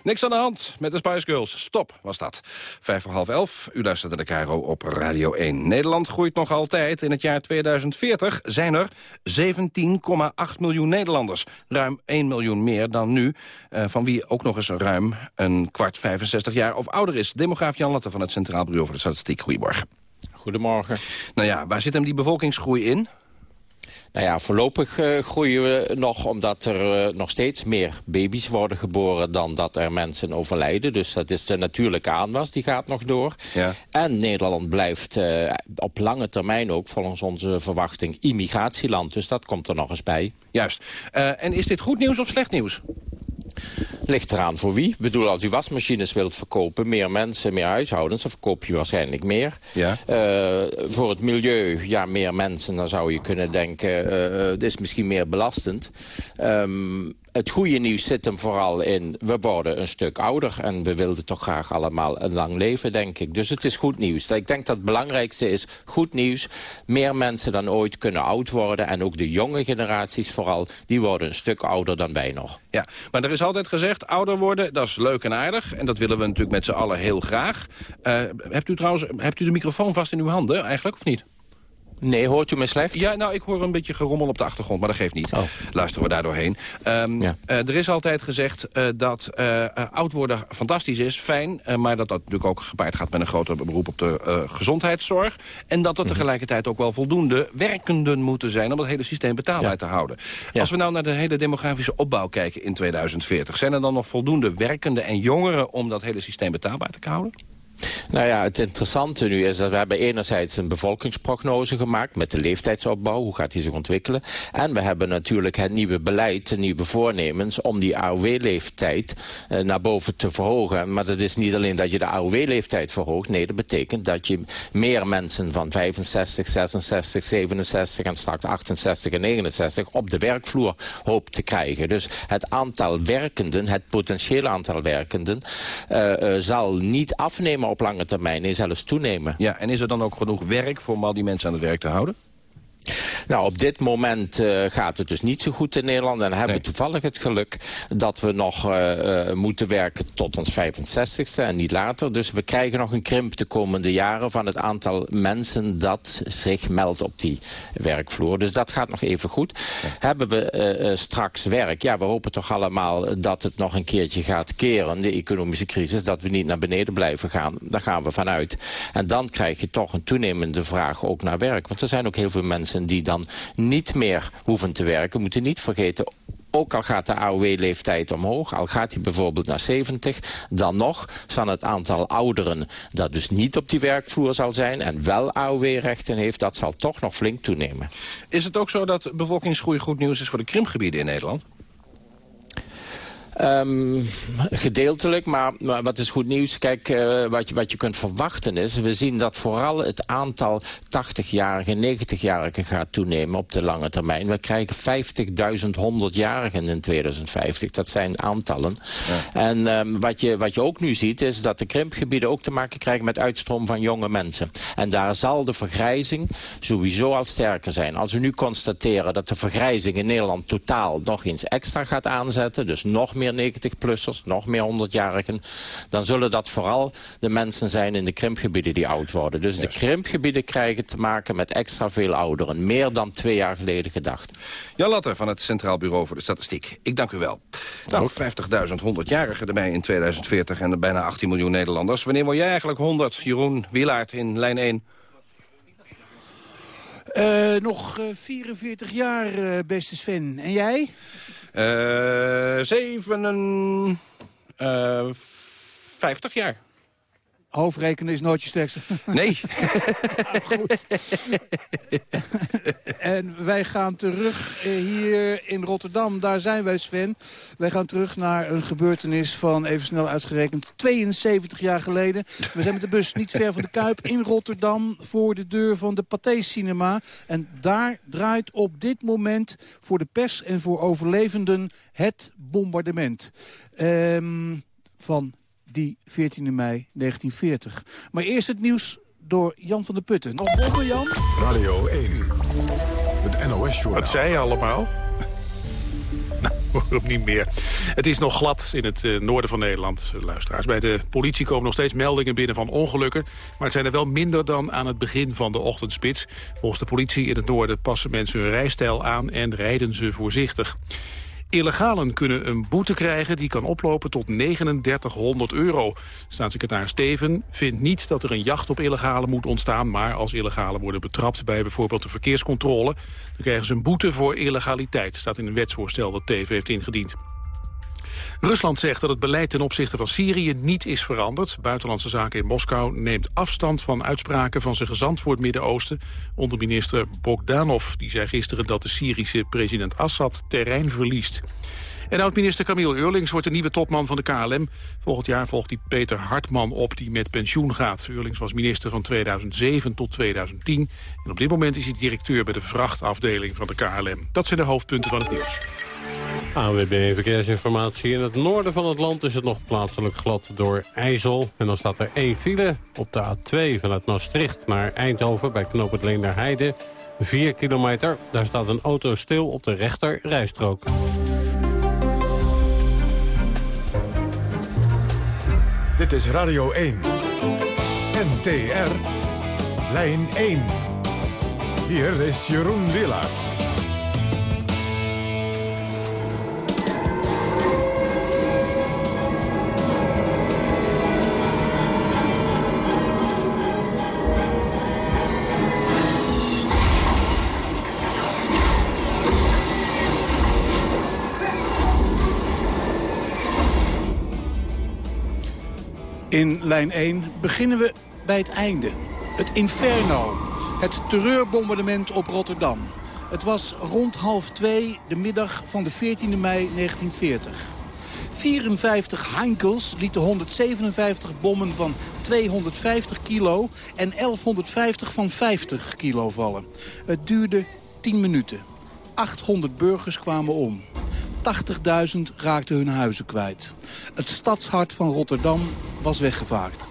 Niks aan de hand met de Spice Girls. Stop, was dat. Vijf voor half elf. U luistert naar de Caro op Radio 1. Nederland groeit nog altijd. In het jaar 2040 zijn er 17,8 miljoen Nederlanders. Ruim 1 miljoen meer dan nu. Uh, van wie ook nog eens ruim een kwart 65 jaar of ouder is. Demograaf Jan Latte van het Centraal Bureau voor de Statistiek. Goedemorgen. Goedemorgen. Nou ja, waar zit hem die bevolkingsgroei in? Nou ja, voorlopig uh, groeien we nog omdat er uh, nog steeds meer baby's worden geboren dan dat er mensen overlijden. Dus dat is de natuurlijke aanwas, die gaat nog door. Ja. En Nederland blijft uh, op lange termijn ook volgens onze verwachting immigratieland. Dus dat komt er nog eens bij. Juist. en is dit goed nieuws of slecht nieuws? Ligt eraan voor wie. Ik bedoel, als u wasmachines wilt verkopen, meer mensen, meer huishoudens, dan verkoop je waarschijnlijk meer. Ja. Uh, voor het milieu, ja, meer mensen, dan zou je kunnen denken, uh, het is misschien meer belastend. Um, het goede nieuws zit hem vooral in... we worden een stuk ouder en we wilden toch graag allemaal een lang leven, denk ik. Dus het is goed nieuws. Ik denk dat het belangrijkste is goed nieuws. Meer mensen dan ooit kunnen oud worden. En ook de jonge generaties vooral, die worden een stuk ouder dan wij nog. Ja, maar er is altijd gezegd, ouder worden, dat is leuk en aardig. En dat willen we natuurlijk met z'n allen heel graag. Uh, hebt u trouwens hebt u de microfoon vast in uw handen eigenlijk, of niet? Nee, hoort u me slecht? Ja, nou, ik hoor een beetje gerommel op de achtergrond, maar dat geeft niet. Oh. Luisteren we daar doorheen. Um, ja. uh, er is altijd gezegd uh, dat uh, oud worden fantastisch is, fijn... maar dat dat natuurlijk ook gepaard gaat met een groter beroep op de gezondheidszorg. En dat er tegelijkertijd ook wel voldoende werkenden moeten zijn... om het hele systeem betaalbaar Ja. te houden. Ja. Als we nou naar de hele demografische opbouw kijken in 2040... zijn er dan nog voldoende werkenden en jongeren... om dat hele systeem betaalbaar te houden? Nou ja, het interessante nu is dat we hebben enerzijds een bevolkingsprognose gemaakt met de leeftijdsopbouw, hoe gaat die zich ontwikkelen. En we hebben natuurlijk het nieuwe beleid, de nieuwe voornemens om die AOW-leeftijd eh, naar boven te verhogen. Maar dat is niet alleen dat je de AOW-leeftijd verhoogt, nee, dat betekent dat je meer mensen van 65, 66, 67 en straks 68 en 69 op de werkvloer hoopt te krijgen. Dus het aantal werkenden, het potentiële aantal werkenden, uh, uh, zal niet afnemen op lange termijn, nee, zelfs toenemen. Ja, en is er dan ook genoeg werk voor om al die mensen aan het werk te houden? Nou, op dit moment uh, gaat het dus niet zo goed in Nederland. En hebben Nee. we toevallig het geluk dat we nog uh, uh, moeten werken tot ons 65ste en niet later. Dus we krijgen nog een krimp de komende jaren van het aantal mensen dat zich meldt op die werkvloer. Dus dat gaat nog even goed. Hebben we straks werk? Ja, we hopen toch allemaal dat het nog een keertje gaat keren, de economische crisis, dat we niet naar beneden blijven gaan. Daar gaan we vanuit. En dan krijg je toch een toenemende vraag ook naar werk. Want er zijn ook heel veel mensen die dan niet meer hoeven te werken. We moeten niet vergeten, ook al gaat de AOW-leeftijd omhoog, al gaat die bijvoorbeeld naar 70... dan nog zal het aantal ouderen dat dus niet op die werkvloer zal zijn... en wel AOW-rechten heeft, dat zal toch nog flink toenemen. Is het ook zo dat bevolkingsgroei goed nieuws is voor de krimpgebieden in Nederland? Um, gedeeltelijk, maar, maar, wat is goed nieuws? Kijk, uh, wat, je, wat je kunt verwachten is... we zien dat vooral het aantal 80-jarigen, 90-jarigen gaat toenemen op de lange termijn. We krijgen 50.000 100-jarigen in 2050. Dat zijn aantallen. Ja. En um, wat, je, wat je ook nu ziet is dat de krimpgebieden ook te maken krijgen... met uitstroom van jonge mensen. En daar zal de vergrijzing sowieso al sterker zijn. Als we nu constateren dat de vergrijzing in Nederland totaal nog eens extra gaat aanzetten... dus nog meer meer 90-plussers, nog meer 100-jarigen... dan zullen dat vooral de mensen zijn in de krimpgebieden die oud worden. Dus de krimpgebieden krijgen te maken met extra veel ouderen. Meer dan twee jaar geleden gedacht. Jan Latter van het Centraal Bureau voor de Statistiek. Ik dank u wel. Nou, 50.000 100-jarigen erbij in 2040 en bijna 18 miljoen Nederlanders. Wanneer word jij eigenlijk 100, Jeroen Wielaert in lijn 1? Uh, nog uh, 44 jaar, uh, beste Sven. En jij? Uh, zeven... Uh, 50 jaar. Hoofdrekenen is nooit je sterkste. Nee. nou, goed. en wij gaan terug hier in Rotterdam. Daar zijn wij, Sven. Wij gaan terug naar een gebeurtenis van, even snel uitgerekend, 72 jaar geleden. We zijn met de bus niet ver van de Kuip in Rotterdam... voor de deur van de Pathé Cinema. En daar draait op dit moment voor de pers en voor overlevenden het bombardement. Um, van die 14 mei 1940. Maar eerst het nieuws door Jan van der Putten. Nog bommen, Jan? Radio 1, het NOS-journaal. Wat zei je allemaal? hoor hem niet meer. Het is nog glad in het eh, noorden van Nederland, luisteraars. Bij de politie komen nog steeds meldingen binnen van ongelukken. Maar het zijn er wel minder dan aan het begin van de ochtendspits. Volgens de politie in het noorden passen mensen hun rijstijl aan... en rijden ze voorzichtig. Illegalen kunnen een boete krijgen die kan oplopen tot 3900 euro. Staatssecretaris Steven vindt niet dat er een jacht op illegalen moet ontstaan... maar als illegalen worden betrapt bij bijvoorbeeld de verkeerscontrole... dan krijgen ze een boete voor illegaliteit, staat in een wetsvoorstel dat Teven heeft ingediend. Rusland zegt dat het beleid ten opzichte van Syrië niet is veranderd. Buitenlandse Zaken in Moskou neemt afstand van uitspraken van zijn gezant voor het Midden-Oosten. Onder minister Bogdanov die zei gisteren dat de Syrische president Assad terrein verliest. En oud-minister Camille Eurlings wordt de nieuwe topman van de KLM. Volgend jaar volgt hij Peter Hartman op, die met pensioen gaat. Eurlings was minister van 2007 tot 2010. En op dit moment is hij directeur bij de vrachtafdeling van de KLM. Dat zijn de hoofdpunten van het nieuws. ANWB Verkeersinformatie. In het noorden van het land is het nog plaatselijk glad door IJssel. En dan staat er één file op de A2 vanuit Maastricht naar Eindhoven... bij knoop het Heide. 4 kilometer. Daar staat een auto stil op de rechter rijstrook. Dit is Radio 1. NTR. Lijn 1. Hier is Jeroen Willaert. In lijn 1 beginnen we bij het einde. Het Inferno. Het terreurbombardement op Rotterdam. Het was rond half twee de middag van de 14 mei 1940. 54 Heinkels lieten 157 bommen van 250 kilo en 1150 van 50 kilo vallen. Het duurde 10 minuten. 800 burgers kwamen om. 80.000 raakten hun huizen kwijt. Het stadshart van Rotterdam was weggevaagd.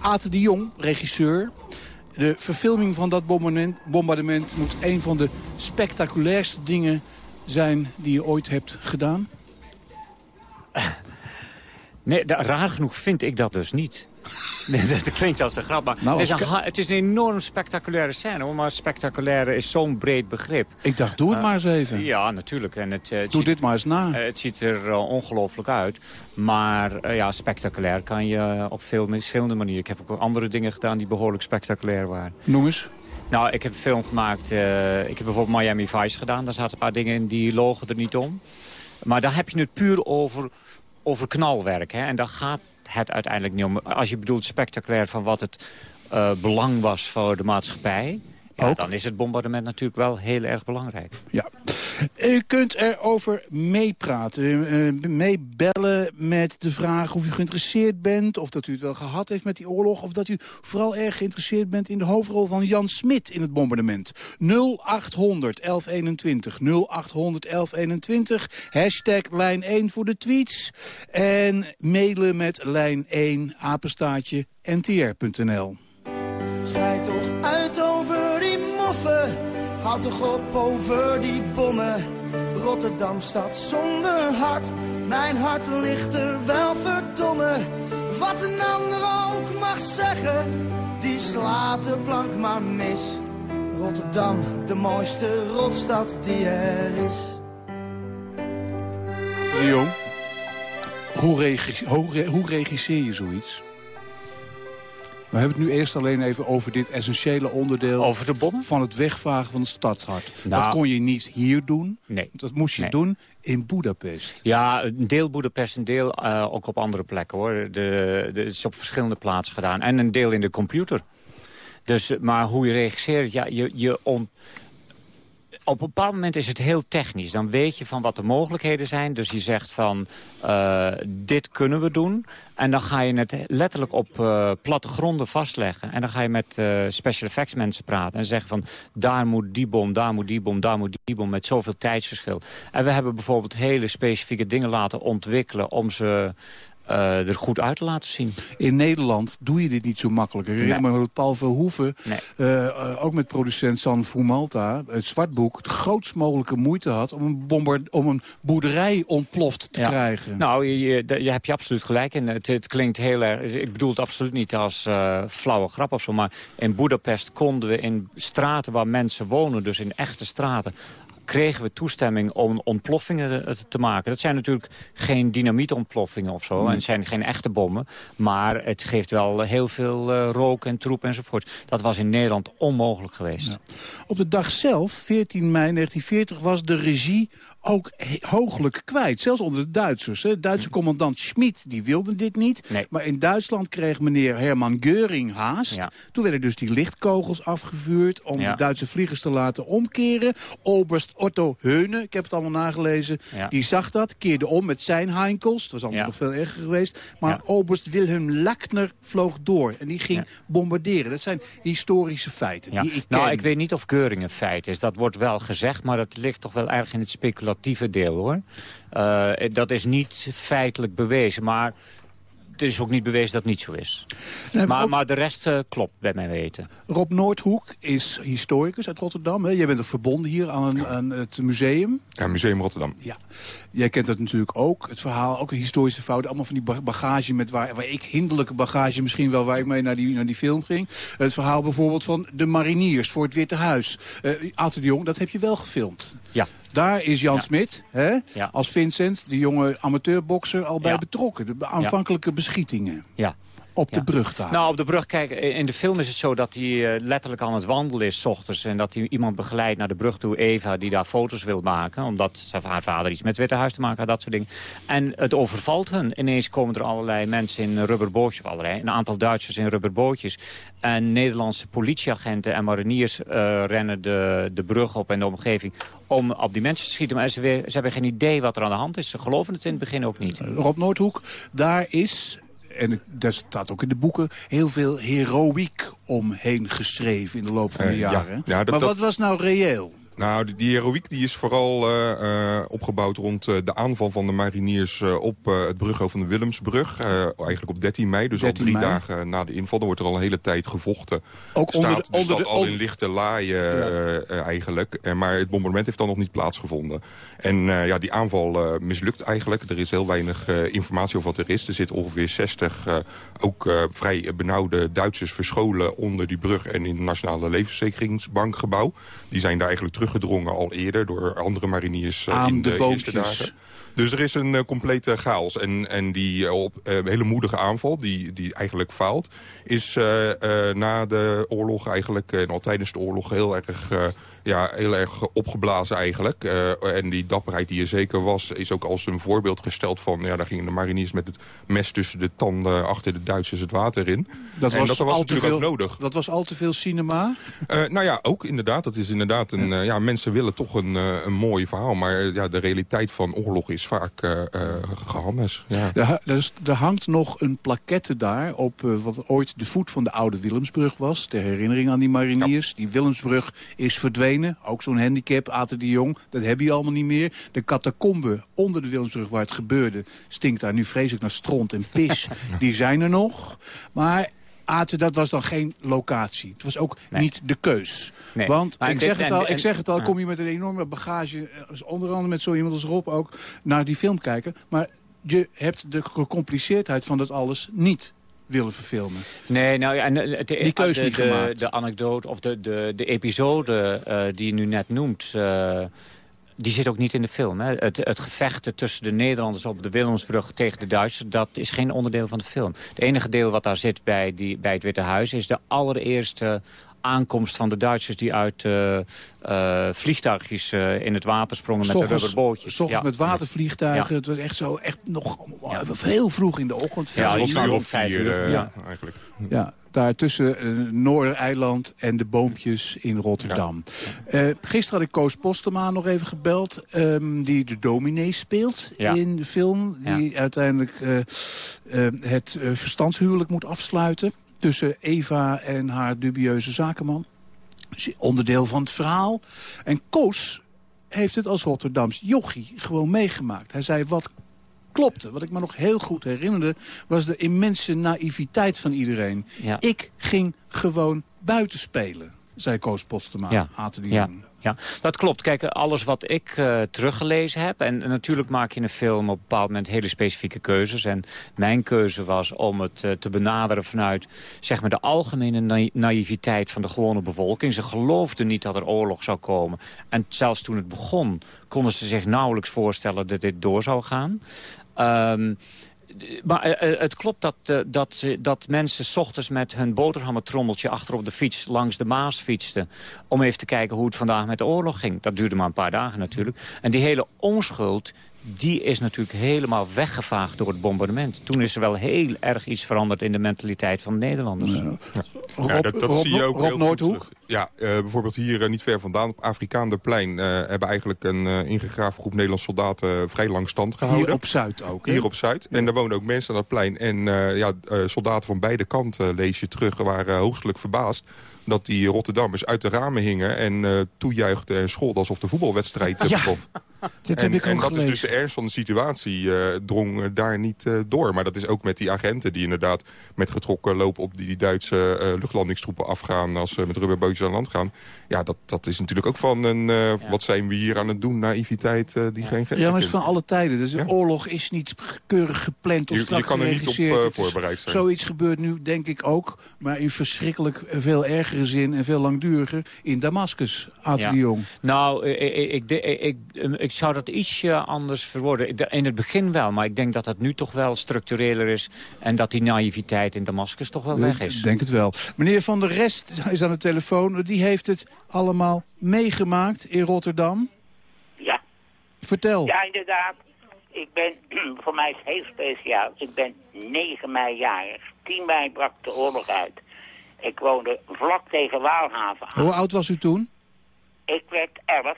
Ate de Jong, regisseur... De verfilming van dat bombardement, bombardement moet een van de spectaculairste dingen zijn die je ooit hebt gedaan? Nee, raar genoeg vind ik dat dus niet. dat klinkt als een grap, maar nou, het, is een, het, is een, enorm spectaculaire scène. Hoor, maar spectaculaire is zo'n breed begrip. Ik dacht, doe het uh, maar eens even. Ja, natuurlijk. En het, het doe dit maar eens na. Het ziet er uh, ongelooflijk uit. Maar ja, spectaculair kan je op veel verschillende manieren. Ik heb ook andere dingen gedaan die behoorlijk spectaculair waren. Noem eens. Nou, ik heb een film gemaakt. ik heb bijvoorbeeld Miami Vice gedaan. Daar zaten een paar dingen in die logen er niet om. Maar daar heb je het puur over, over knalwerk. Hè? En dan gaat het uiteindelijk niet om. Als je bedoelt spectaculair van wat het uh, belang was voor de maatschappij... Ja, dan is het bombardement natuurlijk wel heel erg belangrijk. Ja. U kunt erover meepraten, uh, meebellen met de vraag of u geïnteresseerd bent... of dat u het wel gehad heeft met die oorlog... of dat u vooral erg geïnteresseerd bent in de hoofdrol van Jan Smit in het bombardement. 0800 1121, 0800 1121, hashtag lijn 1 voor de tweets... en mailen met lijn 1 apenstaatje ntr.nl. Schrijf toch uit. Houd toch op over die bommen. Rotterdam stad zonder hart. Mijn hart ligt er wel verdomme. Wat een ander ook mag zeggen. Die slaat de plank maar mis. Rotterdam, de mooiste rotstad die er is. Hoe, hoe, hoe regisseer je zoiets? We hebben het nu eerst alleen even over dit essentiële onderdeel... Over de bom? Van het wegvagen van het stadshart. Nou, dat kon je niet hier doen. Nee. Dat moest je doen in Budapest. Ja, een deel Budapest, een deel uh, ook op andere plekken. hoor. De, de, het is op verschillende plaatsen gedaan. En een deel in de computer. Dus, maar hoe je regisseert, ja, je, je on, op een bepaald moment is het heel technisch. Dan weet je van wat de mogelijkheden zijn. Dus je zegt van, uh, dit kunnen we doen. En dan ga je het letterlijk op uh, plattegronden vastleggen. En dan ga je met uh, special effects mensen praten. En zeggen van, daar moet die bom, daar moet die bom, daar moet die bom. Met zoveel tijdsverschil. En we hebben bijvoorbeeld hele specifieke dingen laten ontwikkelen... om ze er goed uit te laten zien. In Nederland doe je dit niet zo makkelijk. Ik herinner me dat Paul Verhoeven, uh, ook met producent San Fumalta... het Zwartboek, de grootst mogelijke moeite had... om een, bomber, om een boerderij ontploft te krijgen. Nou, je, je, je hebt je absoluut gelijk. En het, het, klinkt heel erg... Ik bedoel het absoluut niet als uh, flauwe grap of zo... maar in Budapest konden we in straten waar mensen wonen... dus in echte straten kregen we toestemming om ontploffingen te maken. Dat zijn natuurlijk geen dynamietontploffingen of zo. En het zijn geen echte bommen. Maar het geeft wel heel veel uh, rook en troep enzovoort. Dat was in Nederland onmogelijk geweest. Op de dag zelf, 14 mei 1940, was de regie ook hooglijk kwijt. Zelfs onder de Duitsers. Hè. Duitse commandant Schmid die wilde dit niet. Maar in Duitsland kreeg meneer Hermann Göring haast. Toen werden dus die lichtkogels afgevuurd... om de Duitse vliegers te laten omkeren. Oberst Otto Heune, ik heb het allemaal nagelezen... die zag dat, keerde om met zijn Heinkels. Het was anders nog veel erger geweest. Maar Oberst Wilhelm Lackner vloog door. En die ging bombarderen. Dat zijn historische feiten. Die ik nou, ik weet niet of Göring een feit is. Dat wordt wel gezegd, maar dat ligt toch wel erg in het speculatief deel, hoor. Uh, dat is niet feitelijk bewezen, maar het is ook niet bewezen dat het niet zo is. maar, maar de rest uh, klopt bij mijn weten. Rob Noordhoek is historicus uit Rotterdam. Hè? Jij bent ook verbonden hier aan, aan, het museum. Ja, Museum Rotterdam. Ja. Jij kent dat natuurlijk ook. Het verhaal, ook een historische fout. Allemaal van die bagage met waar, waar ik hinderlijke bagage misschien wel waar ik mee naar die, naar die film ging. Het verhaal bijvoorbeeld van de mariniers voor het Witte Huis. Uh, de Jong, dat heb je wel gefilmd. Ja. Daar is Jan Smit, hè, als Vincent, de jonge amateurbokser, al bij betrokken. De aanvankelijke beschietingen. Ja op de brug daar? Nou, op de brug, kijk, in de film is het zo dat hij uh, letterlijk aan het wandelen is, s ochtends. En dat hij iemand begeleidt naar de brug toe, Eva, die daar foto's wil maken. Omdat haar vader iets met Witte Huis te maken had, dat soort dingen. En het overvalt hun. Ineens komen er allerlei mensen in rubberbootjes, of allerlei, een aantal Duitsers in rubberbootjes. En Nederlandse politieagenten en mariniers uh, rennen de, de brug op en de omgeving om op die mensen te schieten. Maar ze, ze hebben geen idee wat er aan de hand is. Ze geloven het in het begin ook niet. Rob Noordhoek, daar is en daar staat ook in de boeken heel veel heroïek omheen geschreven in de loop van de jaren. maar wat was nou reëel? Nou, die, die heroïek die is vooral uh, uh, opgebouwd rond uh, de aanval van de mariniers op het brughoofd van de Willemsbrug. eigenlijk op 13 mei, dus 13 al drie mei. dagen na de inval. Dan wordt er al een hele tijd gevochten. Ook Staat onder de, de stad al in lichte laaien ja. eigenlijk. maar het bombardement heeft dan nog niet plaatsgevonden. En ja, die aanval mislukt eigenlijk. Er is heel weinig informatie over wat er is. Er zitten ongeveer 60 ook vrij benauwde Duitsers verscholen onder die brug... en in het Nationale Levensverzekeringsbankgebouw. Die zijn daar eigenlijk terug gedrongen al eerder door andere mariniers uh, in de, de eerste dagen. Dus er is een uh, complete chaos. En, en die uh, op, hele moedige aanval, die, die eigenlijk faalt... is na de oorlog eigenlijk, en al tijdens de oorlog... heel erg ja, heel erg opgeblazen eigenlijk. Uh, en die dapperheid die er zeker was, is ook als een voorbeeld gesteld van... ja, daar gingen de mariniers met het mes tussen de tanden achter de Duitsers het water in. Dat en was, dat was natuurlijk veel, ook nodig. Dat was al te veel cinema? Uh, nou ja, ook inderdaad. Dat is inderdaad een... Uh, ja, mensen willen toch een, een mooi verhaal. Maar ja, de realiteit van oorlog is vaak gehannes. Ja. Er, er, er, hangt nog een plaquette daar op wat ooit de voet van de oude Willemsbrug was. Ter herinnering aan die mariniers. Die Willemsbrug is verdwenen ook zo'n handicap, Aten de Jong, dat heb je allemaal niet meer. De catacombe onder de Willemsbrug waar het gebeurde... stinkt daar nu vreselijk naar stront en pis. Die zijn er nog. Maar Aten, dat was dan geen locatie. Het was ook niet de keus. Want ik zeg, het al, ik zeg het al, kom je met een enorme bagage... Eh, onder andere met zo iemand als Rob ook... naar die film kijken. Maar je hebt de gecompliceerdheid van dat alles niet willen verfilmen. Nee, nou ja, en de, die keuze niet gemaakt. De, anekdote of de, de, de episode uh, die je nu net noemt... Uh, die zit ook niet in de film. Hè. Het, het gevecht tussen de Nederlanders op de Willemsbrug tegen de Duitsers... dat is geen onderdeel van de film. Het enige deel wat daar zit bij, die, bij het Witte Huis... is de allereerste aankomst van de Duitsers die uit uh, uh, vliegtuigjes uh, in het water sprongen met de rubberbootjes. Soms ja. met watervliegtuigen. Het was echt zo, echt nog ja. heel vroeg in de ochtend. Ja, een uur of vier ja. eigenlijk. Ja, daar tussen uh, Noordereiland en de boompjes in Rotterdam. Ja. Uh, gisteren had ik Koos Postema nog even gebeld... Um, die de dominee speelt ja. in de film. Die ja. uiteindelijk uh, het verstandshuwelijk moet afsluiten tussen Eva en haar dubieuze zakenman. Onderdeel van het verhaal. En Koos heeft het als Rotterdams jochie gewoon meegemaakt. Hij zei, wat klopte, wat ik me nog heel goed herinnerde... was de immense naïviteit van iedereen. Ik ging gewoon buiten spelen, zei Koos Postema. Ja. Aten Ja, ja, dat klopt. Kijk, alles wat ik uh, teruggelezen heb... en natuurlijk maak je in een film op een bepaald moment hele specifieke keuzes. En mijn keuze was om het uh, te benaderen vanuit zeg maar, de algemene na naïviteit van de gewone bevolking. Ze geloofden niet dat er oorlog zou komen. En zelfs toen het begon, konden ze zich nauwelijks voorstellen dat dit door zou gaan. Um, maar uh, het klopt dat, uh, dat, uh, dat mensen s ochtends met hun boterhammentrommeltje achter op de fiets langs de Maas fietsten. Om even te kijken hoe het vandaag met de oorlog ging. Dat duurde maar een paar dagen natuurlijk. En die hele onschuld, die is natuurlijk helemaal weggevaagd door het bombardement. Toen is er wel heel erg iets veranderd in de mentaliteit van de Nederlanders. Ja. Ja, dat, dat zie je ook heel goed terug. Ja, uh, bijvoorbeeld hier uh, niet ver vandaan op Afrikaanderplein... Uh, hebben eigenlijk een ingegraven groep Nederlandse soldaten vrij lang stand gehouden. Hier op Zuid ook, hè? Hier op Zuid. En daar wonen ook mensen aan het plein. En ja, soldaten van beide kanten, lees je terug, waren hoogstelijk verbaasd dat die Rotterdammers uit de ramen hingen... en uh, toejuichten en scholden alsof de voetbalwedstrijd uh, betrof. Ja, dat en, heb ik ook en dat gelezen. is dus de ernst van de situatie, uh, drong daar niet door. Maar dat is ook met die agenten die inderdaad met getrokken loop... op die Duitse luchtlandingstroepen afgaan als ze met rubberbootjes aan land gaan. Ja, dat, dat is natuurlijk ook van een... Ja. wat zijn we hier aan het doen, naïviteit die ja. geen grens Ja, maar het is van alle tijden. Dus de oorlog is niet keurig gepland of je, strak je kan er niet op voorbereid zijn. Zoiets gebeurt nu, denk ik ook. Maar in verschrikkelijk veel ergere zin en veel langduriger in Damascus, Aad ja. de Jong. Nou, ik, ik, ik, ik, zou dat ietsje anders verwoorden. In het begin wel, maar ik denk dat het nu toch wel structureler is... en dat die naïviteit in Damascus toch wel weg is. Ik denk het wel. Meneer Van der Rest is aan de telefoon. Die heeft het allemaal meegemaakt in Rotterdam. Ja. Vertel. Ja, inderdaad. Ik ben, voor mij is het heel speciaal. Ik ben 9 mei jarig. 10 mei brak de oorlog uit. Ik woonde vlak tegen Waalhaven aan. Hoe oud was u toen? Ik werd 11.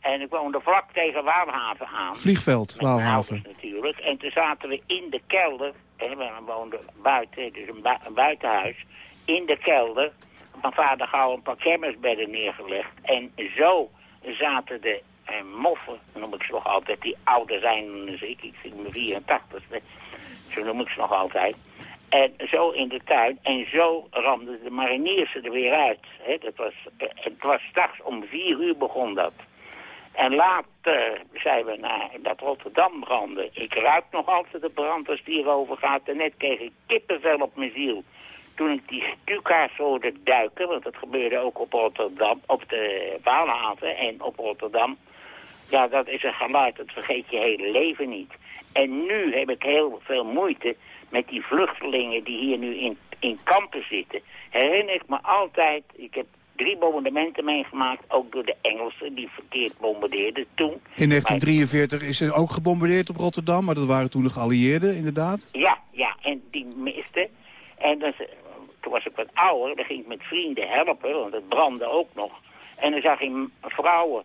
En ik woonde vlak tegen Waalhaven aan. Vliegveld, Waalhaven. natuurlijk. En toen zaten we in de kelder. Hè, we woonden buiten, dus een, bu een buitenhuis. In de kelder. Mijn vader gauw een paar kermisbedden neergelegd. En zo zaten de eh, moffen, noem ik ze nog altijd, die ouder zijn dan ik. Ik zit mijn 84 Zo noem ik ze nog altijd. En zo in de tuin. En zo ramden de mariniers er weer uit. Dat was, het was straks om vier uur begon dat. En later zijn we naar dat Rotterdam brandde. Ik ruik nog altijd de brand als die erover gaat. En net kreeg ik kippenvel op mijn ziel. Toen ik die stuka's hoorde duiken, want dat gebeurde ook op Rotterdam, op de Waalhaven en op Rotterdam. Ja, dat is een geluid, dat vergeet je hele leven niet. En nu heb ik heel veel moeite met die vluchtelingen die hier nu in, in kampen zitten. Herinner ik me altijd, ik heb drie bombardementen meegemaakt, ook door de Engelsen die verkeerd bombardeerden toen. In 1943 is er ook gebombardeerd op Rotterdam, maar dat waren toen de geallieerden, inderdaad. Ja, ja, en die misten. En dan, toen was ik wat ouder, dan ging ik met vrienden helpen, want het brandde ook nog. En dan zag ik vrouwen,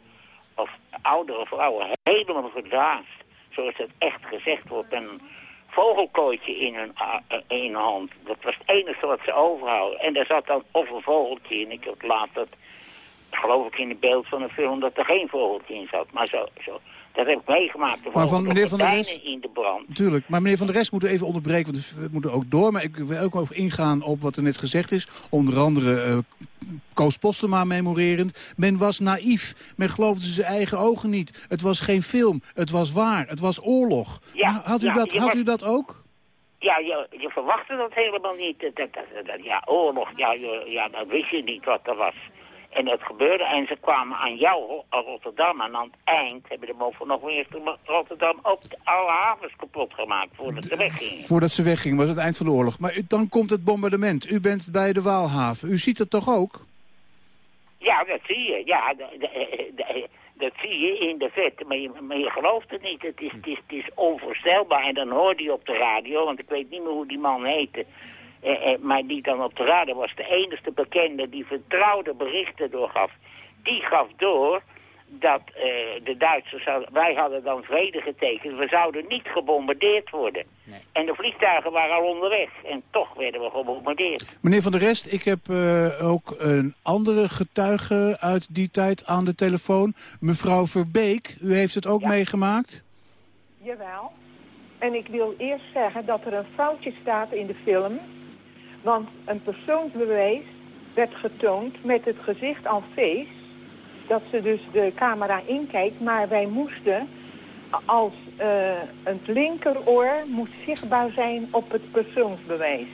of oudere vrouwen, helemaal verdraasd. Zoals het echt gezegd wordt, een vogelkooitje in hun, uh, in hun hand. Dat was het enige wat ze overhouden. En daar zat dan of een vogeltje in. Ik heb later, geloof ik in het beeld van een film, dat er geen vogeltje in zat. Maar zo, zo. Dat heb ik meegemaakt. Maar van meneer Van der Rest... in de brand. Tuurlijk, maar meneer Van der Rest moeten we even onderbreken, want we moeten ook door. Maar ik wil ook over ingaan op wat er net gezegd is. Onder andere uh, Koos Postema memorerend. Men was naïef. Men geloofde zijn eigen ogen niet. Het was geen film. Het was waar. Het was oorlog. Ja, had u, ja, dat, had was... u dat ook? Ja, je, je verwachtte dat helemaal niet. Dat, dat, dat, ja, oorlog, ja, je, ja, dan wist je niet wat er was. En dat gebeurde. En ze kwamen aan jou, Rotterdam. En aan het eind hebben de boven nog weer Rotterdam ook alle havens kapot gemaakt voordat ze weggingen. Voordat ze weggingen, was het eind van de oorlog. Maar dan komt het bombardement. U bent bij de Waalhaven. U ziet dat toch ook? Ja, dat zie je. Ja, dat zie je in de vet. Maar je, maar je gelooft het niet. Het is, het, is, het is onvoorstelbaar. En dan hoorde je op de radio, want ik weet niet meer hoe die man heette... Eh, eh, maar die dan op de radar was de enige bekende die vertrouwde berichten doorgaf. Die gaf door dat uh, de Duitsers, wij hadden dan vrede getekend, we zouden niet gebombardeerd worden. Nee. En de vliegtuigen waren al onderweg en toch werden we gebombardeerd. Meneer Van der Rest, ik heb uh, ook een andere getuige uit die tijd aan de telefoon. Mevrouw Verbeek, u heeft het ook ja. meegemaakt? Jawel. En ik wil eerst zeggen dat er een foutje staat in de film. Want een persoonsbewijs werd getoond met het gezicht al face. Dat ze dus de camera inkijkt. Maar wij moesten als uh, het linkeroor moest zichtbaar zijn op het persoonsbewijs.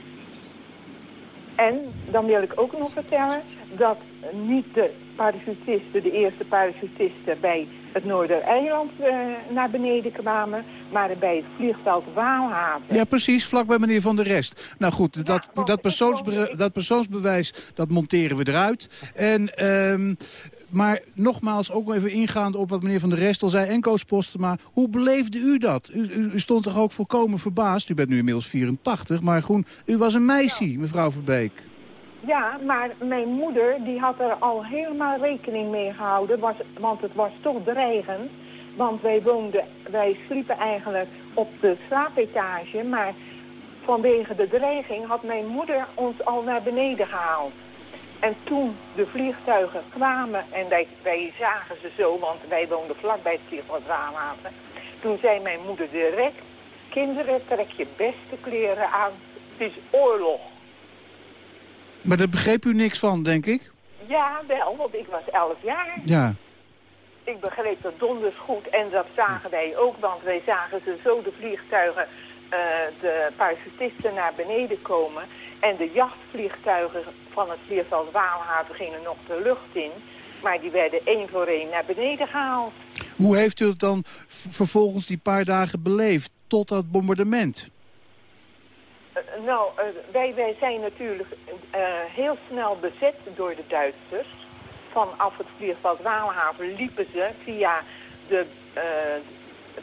En dan wil ik ook nog vertellen dat niet de parachutisten, de eerste parachutisten bij het Noordereiland uh, naar beneden kwamen, maar bij het vliegveld Waalhaven. Ja, precies, vlak bij meneer Van der Rest. Nou goed, dat, dat, persoonsbe dat persoonsbewijs, dat monteren we eruit. En... Um, maar nogmaals, ook even ingaand op wat meneer Van der Rest al zei... en Koos Postema, hoe beleefde u dat? U, u, u, stond toch ook volkomen verbaasd? U bent nu inmiddels 84, maar groen, u was een meisje, mevrouw Verbeek. Ja, maar mijn moeder die had er al helemaal rekening mee gehouden, was, want het was toch dreigend. Want wij woonden, wij sliepen eigenlijk op de slaapetage, maar vanwege de dreiging had mijn moeder ons al naar beneden gehaald. En toen de vliegtuigen kwamen en wij, wij zagen ze zo, want wij woonden vlakbij het vliegveld Waalhaven. Toen zei mijn moeder direct, kinderen trek je beste kleren aan, het is oorlog. Maar daar begreep u niks van, denk ik? Ja, wel, want ik was elf jaar. Ja. Ik begreep dat donders goed en dat zagen wij ook, want wij zagen ze zo de vliegtuigen, uh, de parachutisten naar beneden komen. En de jachtvliegtuigen van het vliegveld Waalhaven gingen nog de lucht in. Maar die werden één voor één naar beneden gehaald. Hoe heeft u het dan vervolgens die paar dagen beleefd tot dat bombardement? Uh, nou, uh, wij, wij zijn natuurlijk uh, heel snel bezet door de Duitsers. Vanaf het vliegveld Waalhaven liepen ze via de,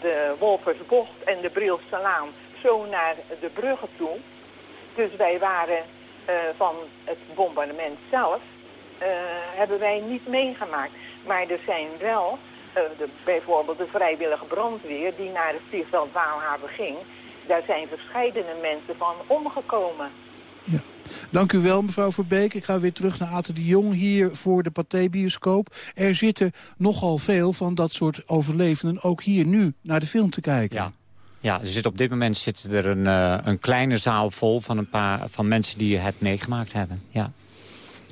de Wolfersbocht en de Brilselaan zo naar de bruggen toe. Dus wij waren van het bombardement zelf, hebben wij niet meegemaakt. Maar er zijn wel, de, bijvoorbeeld de vrijwillige brandweer die naar het vliegveld Waalhaven ging daar zijn verscheidene mensen van omgekomen. Ja. Dank u wel, mevrouw Verbeek. Ik ga weer terug naar Aten de Jong hier voor de Pathé-bioscoop. Er zitten nogal veel van dat soort overlevenden ook hier nu naar de film te kijken. Ja. Ja, er zit op dit moment zit er een, uh, een kleine zaal vol van een paar van mensen die het meegemaakt hebben. Ja.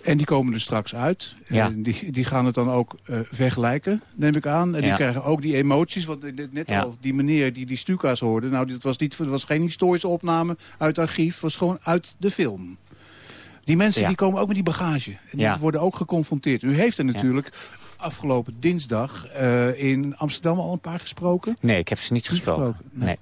En die komen er straks uit. Ja. En die, die gaan het dan ook uh, vergelijken, neem ik aan. En die krijgen ook die emoties. Want net Ja. al, die meneer die die Stuka's hoorde... nou, dit was, niet, het was geen historische opname uit het archief. Was gewoon uit de film. Die mensen die komen ook met die bagage. En die Ja. worden ook geconfronteerd. U heeft er natuurlijk afgelopen dinsdag uh, in Amsterdam al een paar gesproken. Nee, ik heb ze niet gesproken. gesproken? Nee. nee.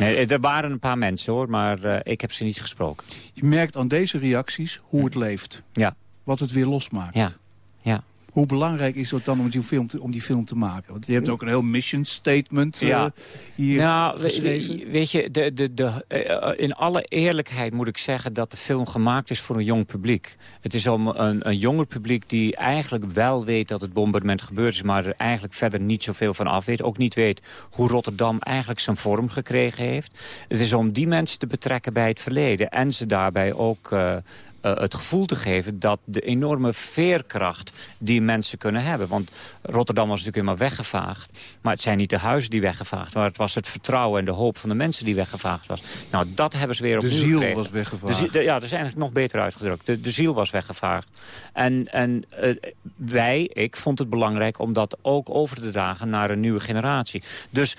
Er waren een paar mensen hoor, maar uh, ik heb ze niet gesproken. Je merkt aan deze reacties hoe het leeft. Ja. Wat het weer losmaakt. Ja. ja. Hoe belangrijk is het dan om die film te, om die film te maken? Want je hebt ook een heel mission statement uh, ja. hier nou, geschreven. Weet je, de, de, de, uh, in alle eerlijkheid moet ik zeggen dat de film gemaakt is voor een jong publiek. Het is om een, een jonger publiek die eigenlijk wel weet dat het bombardement gebeurd is... maar er eigenlijk verder niet zoveel van af weet. Ook niet weet hoe Rotterdam eigenlijk zijn vorm gekregen heeft. Het is om die mensen te betrekken bij het verleden. En ze daarbij ook... Uh, uh, het gevoel te geven dat de enorme veerkracht die mensen kunnen hebben. Want Rotterdam was natuurlijk helemaal weggevaagd. Maar het zijn niet de huizen die weggevaagd waren. Het was het vertrouwen en de hoop van de mensen die weggevaagd was. Nou, dat hebben ze weer opnieuw De ziel gekregen. was weggevaagd. De, de, ja, dat is eigenlijk nog beter uitgedrukt. De, de ziel was weggevaagd. En, en uh, wij, ik vond het belangrijk om dat ook over te dragen naar een nieuwe generatie. Dus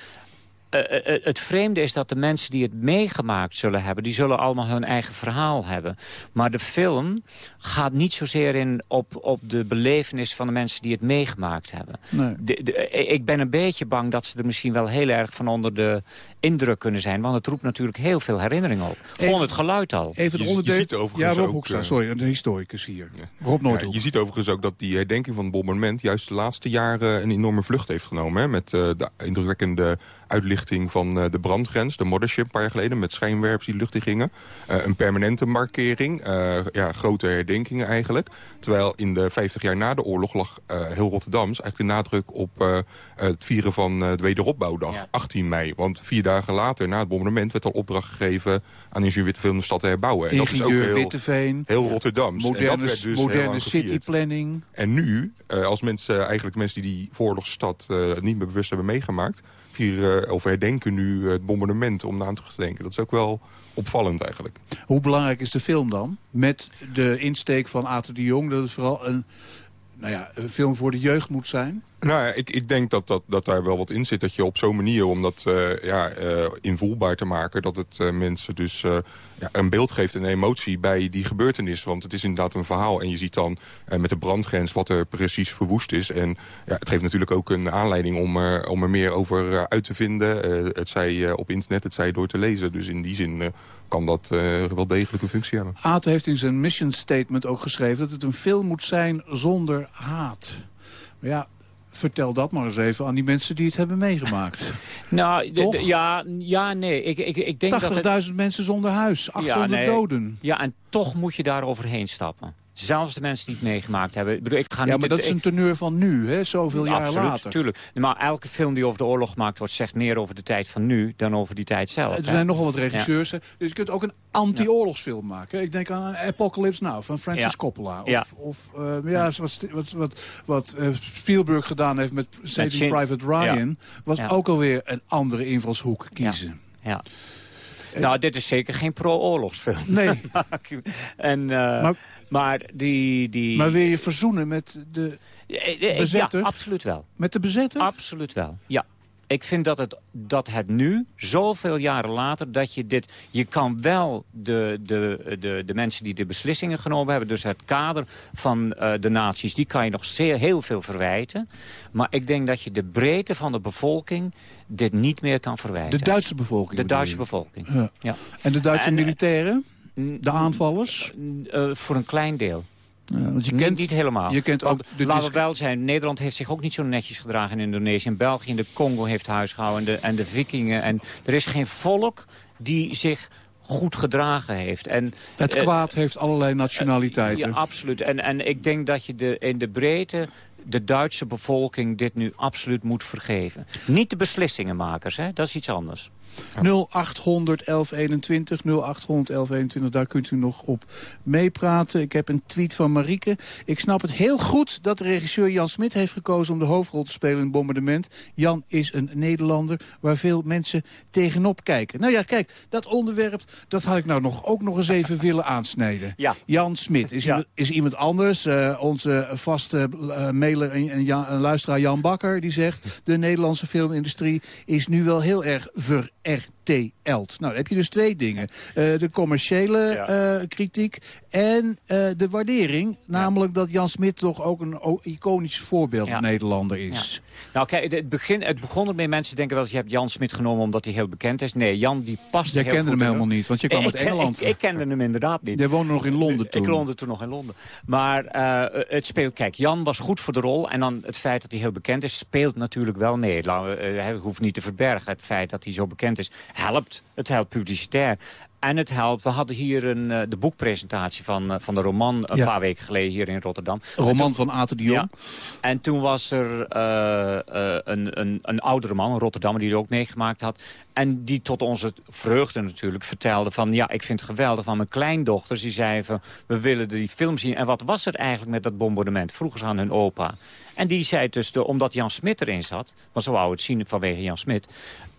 uh, uh, het vreemde is dat de mensen die het meegemaakt zullen hebben... die zullen allemaal hun eigen verhaal hebben. Maar de film gaat niet zozeer in op, op de belevenis van de mensen die het meegemaakt hebben. Nee. De, de, ik ben een beetje bang dat ze er misschien wel heel erg van onder de indruk kunnen zijn. Want het roept natuurlijk heel veel herinneringen op. Gewoon het geluid al. Even het onderdeel... Je, ja, Rob Hoekstra, uh, sorry, de historicus hier. Ja. Rob Noordhoek. Ja, je ziet overigens ook dat die herdenking van het bombardement... juist de laatste jaren een enorme vlucht heeft genomen. Hè, met uh, de indrukwekkende uitlichting van uh, de brandgrens. De Mothership een paar jaar geleden met schijnwerpers die lucht in gingen. Uh, een permanente markering. Uh, ja, grote herdenkingen eigenlijk. Terwijl in de 50 jaar na de oorlog lag uh, heel Rotterdams eigenlijk de nadruk op uh, het vieren van uh, de wederopbouwdag, ja. 18 mei. Want vier dagen later, na het bombardement, werd al opdracht gegeven aan ingenieur Witteveen om de stad te herbouwen. En dat is ook heel, Witteveen, heel Rotterdams. Moderne, en dat werd dus moderne cityplanning. En nu, uh, als mensen, eigenlijk mensen die die vooroorlogsstad uh, niet meer bewust hebben meegemaakt, vieren, of herdenken nu het bombardement om aan terug te denken. Dat is ook wel opvallend eigenlijk. Hoe belangrijk is de film dan? Met de insteek van Aten de Jong, dat het vooral een, nou ja, een film voor de jeugd moet zijn? Nou ik, ik denk dat, dat, dat daar wel wat in zit. Dat je op zo'n manier, om dat uh, ja, uh, invoelbaar te maken... dat het uh, mensen dus ja, een beeld geeft en een emotie bij die gebeurtenis. Want het is inderdaad een verhaal. En je ziet dan met de brandgrens wat er precies verwoest is. En ja, het geeft natuurlijk ook een aanleiding om, er, om er meer over uit te vinden. het zij op internet, het zij door te lezen. Dus in die zin kan dat wel degelijk een functie hebben. Aad heeft in zijn mission statement ook geschreven... dat het een film moet zijn zonder haat. Ja, Vertel dat maar eens even aan die mensen die het hebben meegemaakt. Nou, ja, ja, nee. Ik, ik, ik denk 80.000 het... mensen zonder huis, 800 ja, nee. doden. Ja, en toch moet je daar overheen stappen. Zelfs de mensen die het meegemaakt hebben. Ik bedoel, ik ga ja, niet maar dat is een teneur van nu, hè? zoveel jaar Absoluut, later. Tuurlijk. Maar elke film die over de oorlog gemaakt wordt... zegt meer over de tijd van nu dan over die tijd zelf. Er zijn nogal wat regisseurs. Ja. Dus je kunt ook een anti-oorlogsfilm maken. Ik denk aan Apocalypse Now van Francis ja. Coppola. Of, ja. of uh, ja, wat, wat, wat, wat uh, Spielberg gedaan heeft met Saving Private Ryan... was ook alweer een andere invalshoek kiezen. ja. Nou, dit is zeker geen pro-oorlogsfilm. Nee. en, uh, maar, maar, die, die... Maar wil je verzoenen met de bezetter? Ja, absoluut wel. Met de bezetter? Absoluut wel, ja. Ik vind dat het, dat het nu, zoveel jaren later, dat je dit... Je kan wel de, de, de, de mensen die de beslissingen genomen hebben... dus het kader van uh, de naties, die kan je nog zeer, heel veel verwijten. Maar ik denk dat je de breedte van de bevolking dit niet meer kan verwijten. De Duitse bevolking? De Duitse bevolking, ja. ja. En de Duitse en, militairen? De aanvallers? Uh, voor een klein deel. Ja, want je kent, niet, helemaal. Je kent ook de laten we wel zijn, Nederland heeft zich ook niet zo netjes gedragen in Indonesië. En België in de Congo heeft huisgehouden en de, en de vikingen. En er is geen volk die zich goed gedragen heeft. En, het kwaad uh, heeft allerlei nationaliteiten. Uh, ja, absoluut. En, en ik denk dat je de, in de breedte de Duitse bevolking dit nu absoluut moet vergeven. Niet de beslissingenmakers, hè? dat is iets anders. 0800 1121, 0800 1121, daar kunt u nog op meepraten. Ik heb een tweet van Marieke. Ik snap het heel goed dat de regisseur Jan Smit heeft gekozen om de hoofdrol te spelen in het bombardement. Jan is een Nederlander waar veel mensen tegenop kijken. Nou ja, kijk, dat onderwerp, dat had ik nou nog, ook nog eens even willen aansnijden. Ja. Jan Smit is, Ja. iemand, is iemand anders. Uh, onze vaste uh, mailer en, en, luisteraar Jan Bakker, die zegt... de Nederlandse filmindustrie is nu wel heel erg er verRTL'd. Nou, dan heb je dus twee dingen. Eh, de commerciële eh, kritiek en eh, de waardering. Namelijk dat Jan Smit toch ook een iconisch voorbeeld. Nederlander is. Nou kijk, het, begin, het begon ermee, mensen denken wel eens... je hebt Jan Smit genomen omdat hij heel bekend is. Nee, Jan die past Jij heel kende hem helemaal niet, want je kwam Ik- uit Engeland. Ik, ik kende hem inderdaad niet. Jij woonde nog in Londen toen. Ik woonde toen nog in Londen. Maar het speelt, kijk, Jan was goed voor de rol. En dan het feit dat hij heel bekend is, speelt natuurlijk wel mee. Hij hoeft niet te verbergen. Het feit dat hij zo bekend is, helpt. Het helpt publicitair. En het helpt, we hadden hier een, eh, de boekpresentatie van, eh, van de roman een Ja. paar weken geleden hier in Rotterdam. Een roman van Aten de Jong. Ja. En toen was er eh, een, een, een oudere man, een Rotterdammer, die er ook meegemaakt had. En die tot onze vreugde natuurlijk vertelde van... ja, ik vind het geweldig van mijn kleindochters. Die zeiden van, we willen die film zien. En wat was er eigenlijk met dat bombardement? Vroegen ze aan hun opa. En die zei dus, de, omdat Jan Smit erin zat... want zo wou het zien vanwege Jan Smit...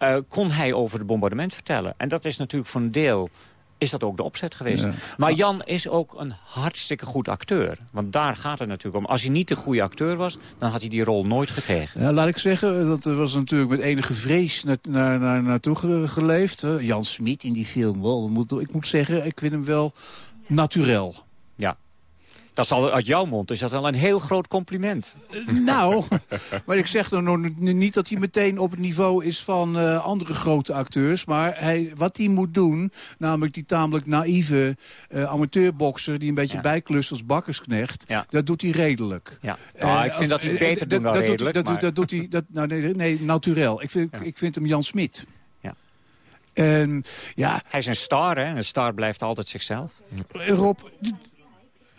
eh, kon hij over het bombardement vertellen. En dat is natuurlijk voor een deel... is dat ook de opzet geweest. Ja. Maar Jan is ook een hartstikke goed acteur. Want daar gaat het natuurlijk om. Als hij niet een goede acteur was... dan had hij die rol nooit gekregen. Ja, laat ik zeggen, dat er was natuurlijk met enige vrees naar, naar, naar, naartoe ge- geleefd. Jan Smit in die film, wel, ik moet zeggen, ik vind hem wel naturel. Ja. Dat is al uit jouw mond is dat wel een heel groot compliment. Nou, maar ik zeg dan nog niet dat hij meteen op het niveau is van eh, andere grote acteurs. Maar hij, wat hij moet doen, namelijk die tamelijk naïeve eh, amateurbokser... die een beetje Ja. bijklust als bakkersknecht, Ja. dat doet hij redelijk. Ja. Nou, ik vind dat hij beter doet dan dat, redelijk, dat, maar- dat doet hij, dat, nou, nee, nee, naturel. Ik vind, ik vind hem Jan Smit. En ja, Hij is een star, hè? Een star blijft altijd zichzelf. Rob,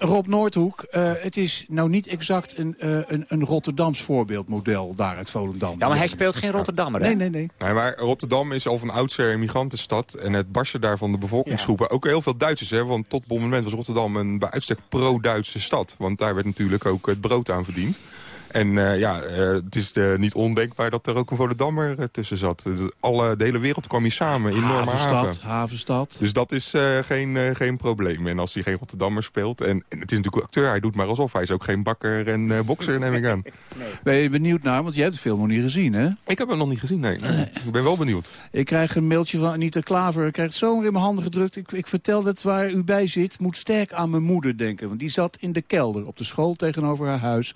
Rob Noordhoek, eh, het is nou niet exact een, eh, een, een Rotterdams voorbeeldmodel daar uit Volendam. Ja, maar hij speelt geen Rotterdammer, hè? Nee, nee, nee. Nee, maar Rotterdam is al van oudsher een migrantenstad. En het barsten daar van de bevolkingsgroepen. Ook heel veel Duitsers, hè. Want tot op het moment was Rotterdam een bij uitstek pro-Duitse stad. Want daar werd natuurlijk ook het brood aan verdiend. En ja, het is niet ondenkbaar dat er ook een Volendammer tussen zat. Alle, de hele wereld kwam hier samen, enorme havenstad, haven. havenstad. Dus dat is geen, geen probleem. En als hij geen Rotterdammer speelt... En, en, het is natuurlijk acteur, hij doet maar alsof. Hij is ook geen bakker en bokser, neem ik aan. Nee. Ben je benieuwd naar? Want jij hebt de film nog niet gezien, hè? Ik heb hem nog niet gezien, nee. nee. Ik ben wel benieuwd. Ik krijg een mailtje van Anita Klaver. Ik krijg het zomaar in mijn handen gedrukt. Ik, ik vertel het waar u bij zit. Moet sterk aan mijn moeder denken. Want die zat in de kelder op de school tegenover haar huis.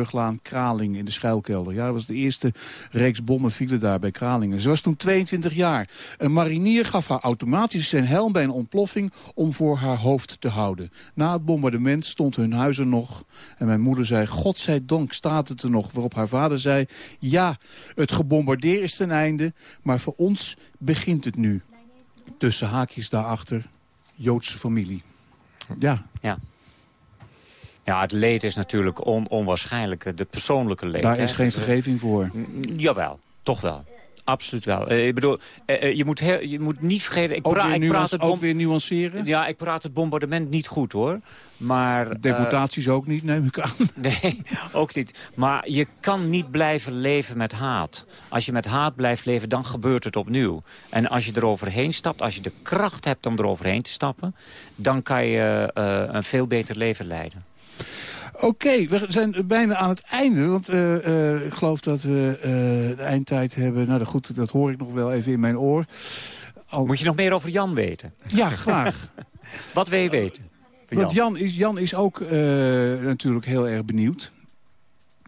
Rozenburglaan, Kralingen in de schuilkelder. Ja, dat was de eerste reeks bommen vielen daar bij Kralingen. Ze was toen 22 jaar. Een marinier gaf haar automatisch zijn helm bij een ontploffing... om voor haar hoofd te houden. Na het bombardement stond hun huis er nog. En mijn moeder zei, godzijdank staat het er nog. Waarop haar vader zei, ja, het gebombardeer is ten einde... maar voor ons begint het nu. Tussen haakjes daarachter, Joodse familie. Ja. Ja. Ja, het leed is natuurlijk on onwaarschijnlijk. De persoonlijke leed. Daar is geen vergeving voor. Jawel, toch wel. Absoluut wel. Uh, ik bedoel, uh, je, moet je moet niet vergeten... Ik, pra ik praat het ook weer nuanceren? Ja, ik praat het bombardement niet goed, hoor. Maar, Deportaties ook niet, neem ik aan. Nee, ook niet. Maar je kan niet blijven leven met haat. Als je met haat blijft leven, dan gebeurt het opnieuw. En als je eroverheen stapt, als je de kracht hebt om eroverheen te stappen... dan kan je een veel beter leven leiden. Oké, we zijn bijna aan het einde. Want uh, uh, ik geloof dat we uh, de eindtijd hebben. Nou goed, dat hoor ik nog wel even in mijn oor. Al... Moet je nog meer over Jan weten? Ja, graag. Wat wil je weten? Want Jan is, Jan is ook natuurlijk heel erg benieuwd.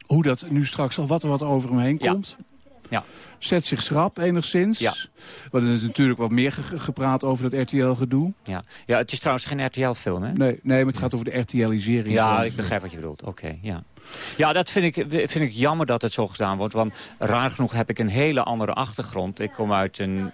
Hoe dat nu straks al wat er wat over hem heen komt. Ja. Zet zich schrap enigszins. Ja. We hadden natuurlijk wat meer ge gepraat over dat RTL-gedoe. Ja. ja, het is trouwens geen RTL-film, hè? Nee, nee, maar het gaat over de RTL-isering. Ja, ik begrijp wat je bedoelt. Oké, ja. Ja, dat vind ik, vind ik jammer dat het zo gedaan wordt. Want raar genoeg heb ik een hele andere achtergrond. Ik kom uit een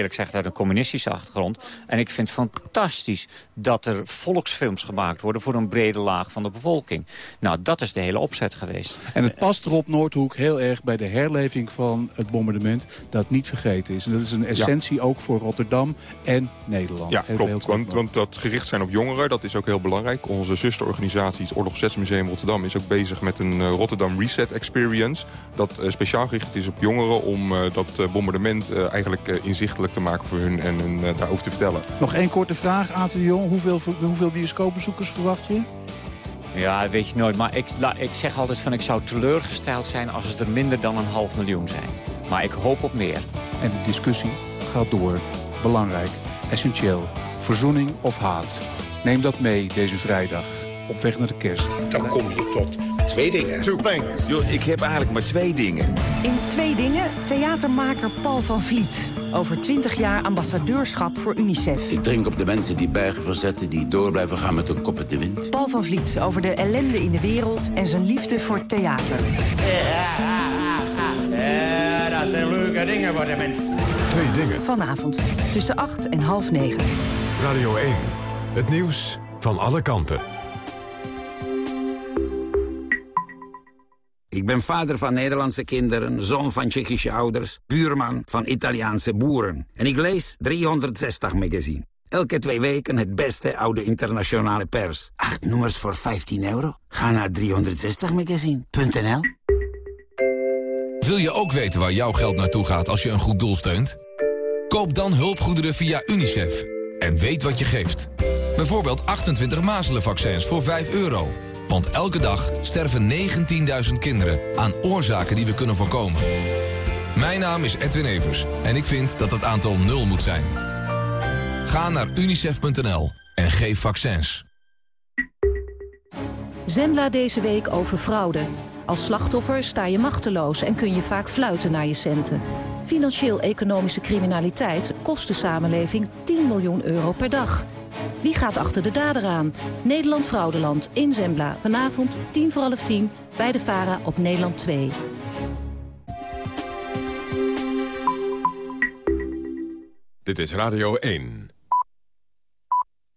eerlijk gezegd uit een communistische achtergrond. En ik vind het fantastisch dat er volksfilms gemaakt worden... voor een brede laag van de bevolking. Nou, dat is de hele opzet geweest. En het past Rob Noordhoek heel erg bij de herleving van het bombardement... dat niet vergeten is. En dat is een essentie ook voor Rotterdam en Nederland. Ja, klopt. Want, want, dat gericht zijn op jongeren, dat is ook heel belangrijk. Onze zusterorganisatie, het Oorlog 6 Museum Rotterdam... is ook bezig met een uh, Rotterdam Reset Experience. Dat uh, speciaal gericht is op jongeren om uh, dat bombardement eigenlijk inzichtelijk te maken voor hun en hun uh, daarover te vertellen. Nog één korte vraag, Aten de Jong. Hoeveel, hoeveel bioscoopbezoekers verwacht je? Ja, weet je nooit. Maar ik, ik zeg altijd van ik zou teleurgesteld zijn als het er minder dan een half miljoen zijn. Maar ik hoop op meer. En de discussie gaat door. Belangrijk, essentieel. Verzoening of haat. Neem dat mee deze vrijdag. Op weg naar de kerst. Dan kom je tot twee dingen. Two things. Yo, ik heb eigenlijk maar twee dingen. In Twee Dingen theatermaker Paul van Vliet. Over 20 jaar ambassadeurschap voor UNICEF. Ik drink op de mensen die bergen verzetten, die door blijven gaan met hun kop in de wind. Paul van Vliet over de ellende in de wereld en zijn liefde voor theater. Ja, dat zijn leuke dingen voor de mensen. Twee dingen. Vanavond tussen 8 en half 9. Radio 1. Het nieuws van alle kanten. Ik ben vader van Nederlandse kinderen, zoon van Tsjechische ouders, buurman van Italiaanse boeren. En ik lees 360 magazine. Elke twee weken het beste oude internationale pers. Acht nummers voor 15 euro? Ga naar 360magazine.nl Wil je ook weten waar jouw geld naartoe gaat als je een goed doel steunt? Koop dan hulpgoederen via UNICEF. En weet wat je geeft. Bijvoorbeeld 28 mazelenvaccins voor 5 euro. Want elke dag sterven 19.000 kinderen aan oorzaken die we kunnen voorkomen. Mijn naam is Edwin Evers en ik vind dat het aantal nul moet zijn. Ga naar unicef.nl en geef vaccins. Zembla deze week over fraude. Als slachtoffer sta je machteloos en kun je vaak fluiten naar je centen. Financieel-economische criminaliteit kost de samenleving 10 miljoen euro per dag. Wie gaat achter de dader aan? Nederland Fraudeland in Zembla. Vanavond 10 voor half 10 bij de VARA op Nederland 2. Dit is Radio 1.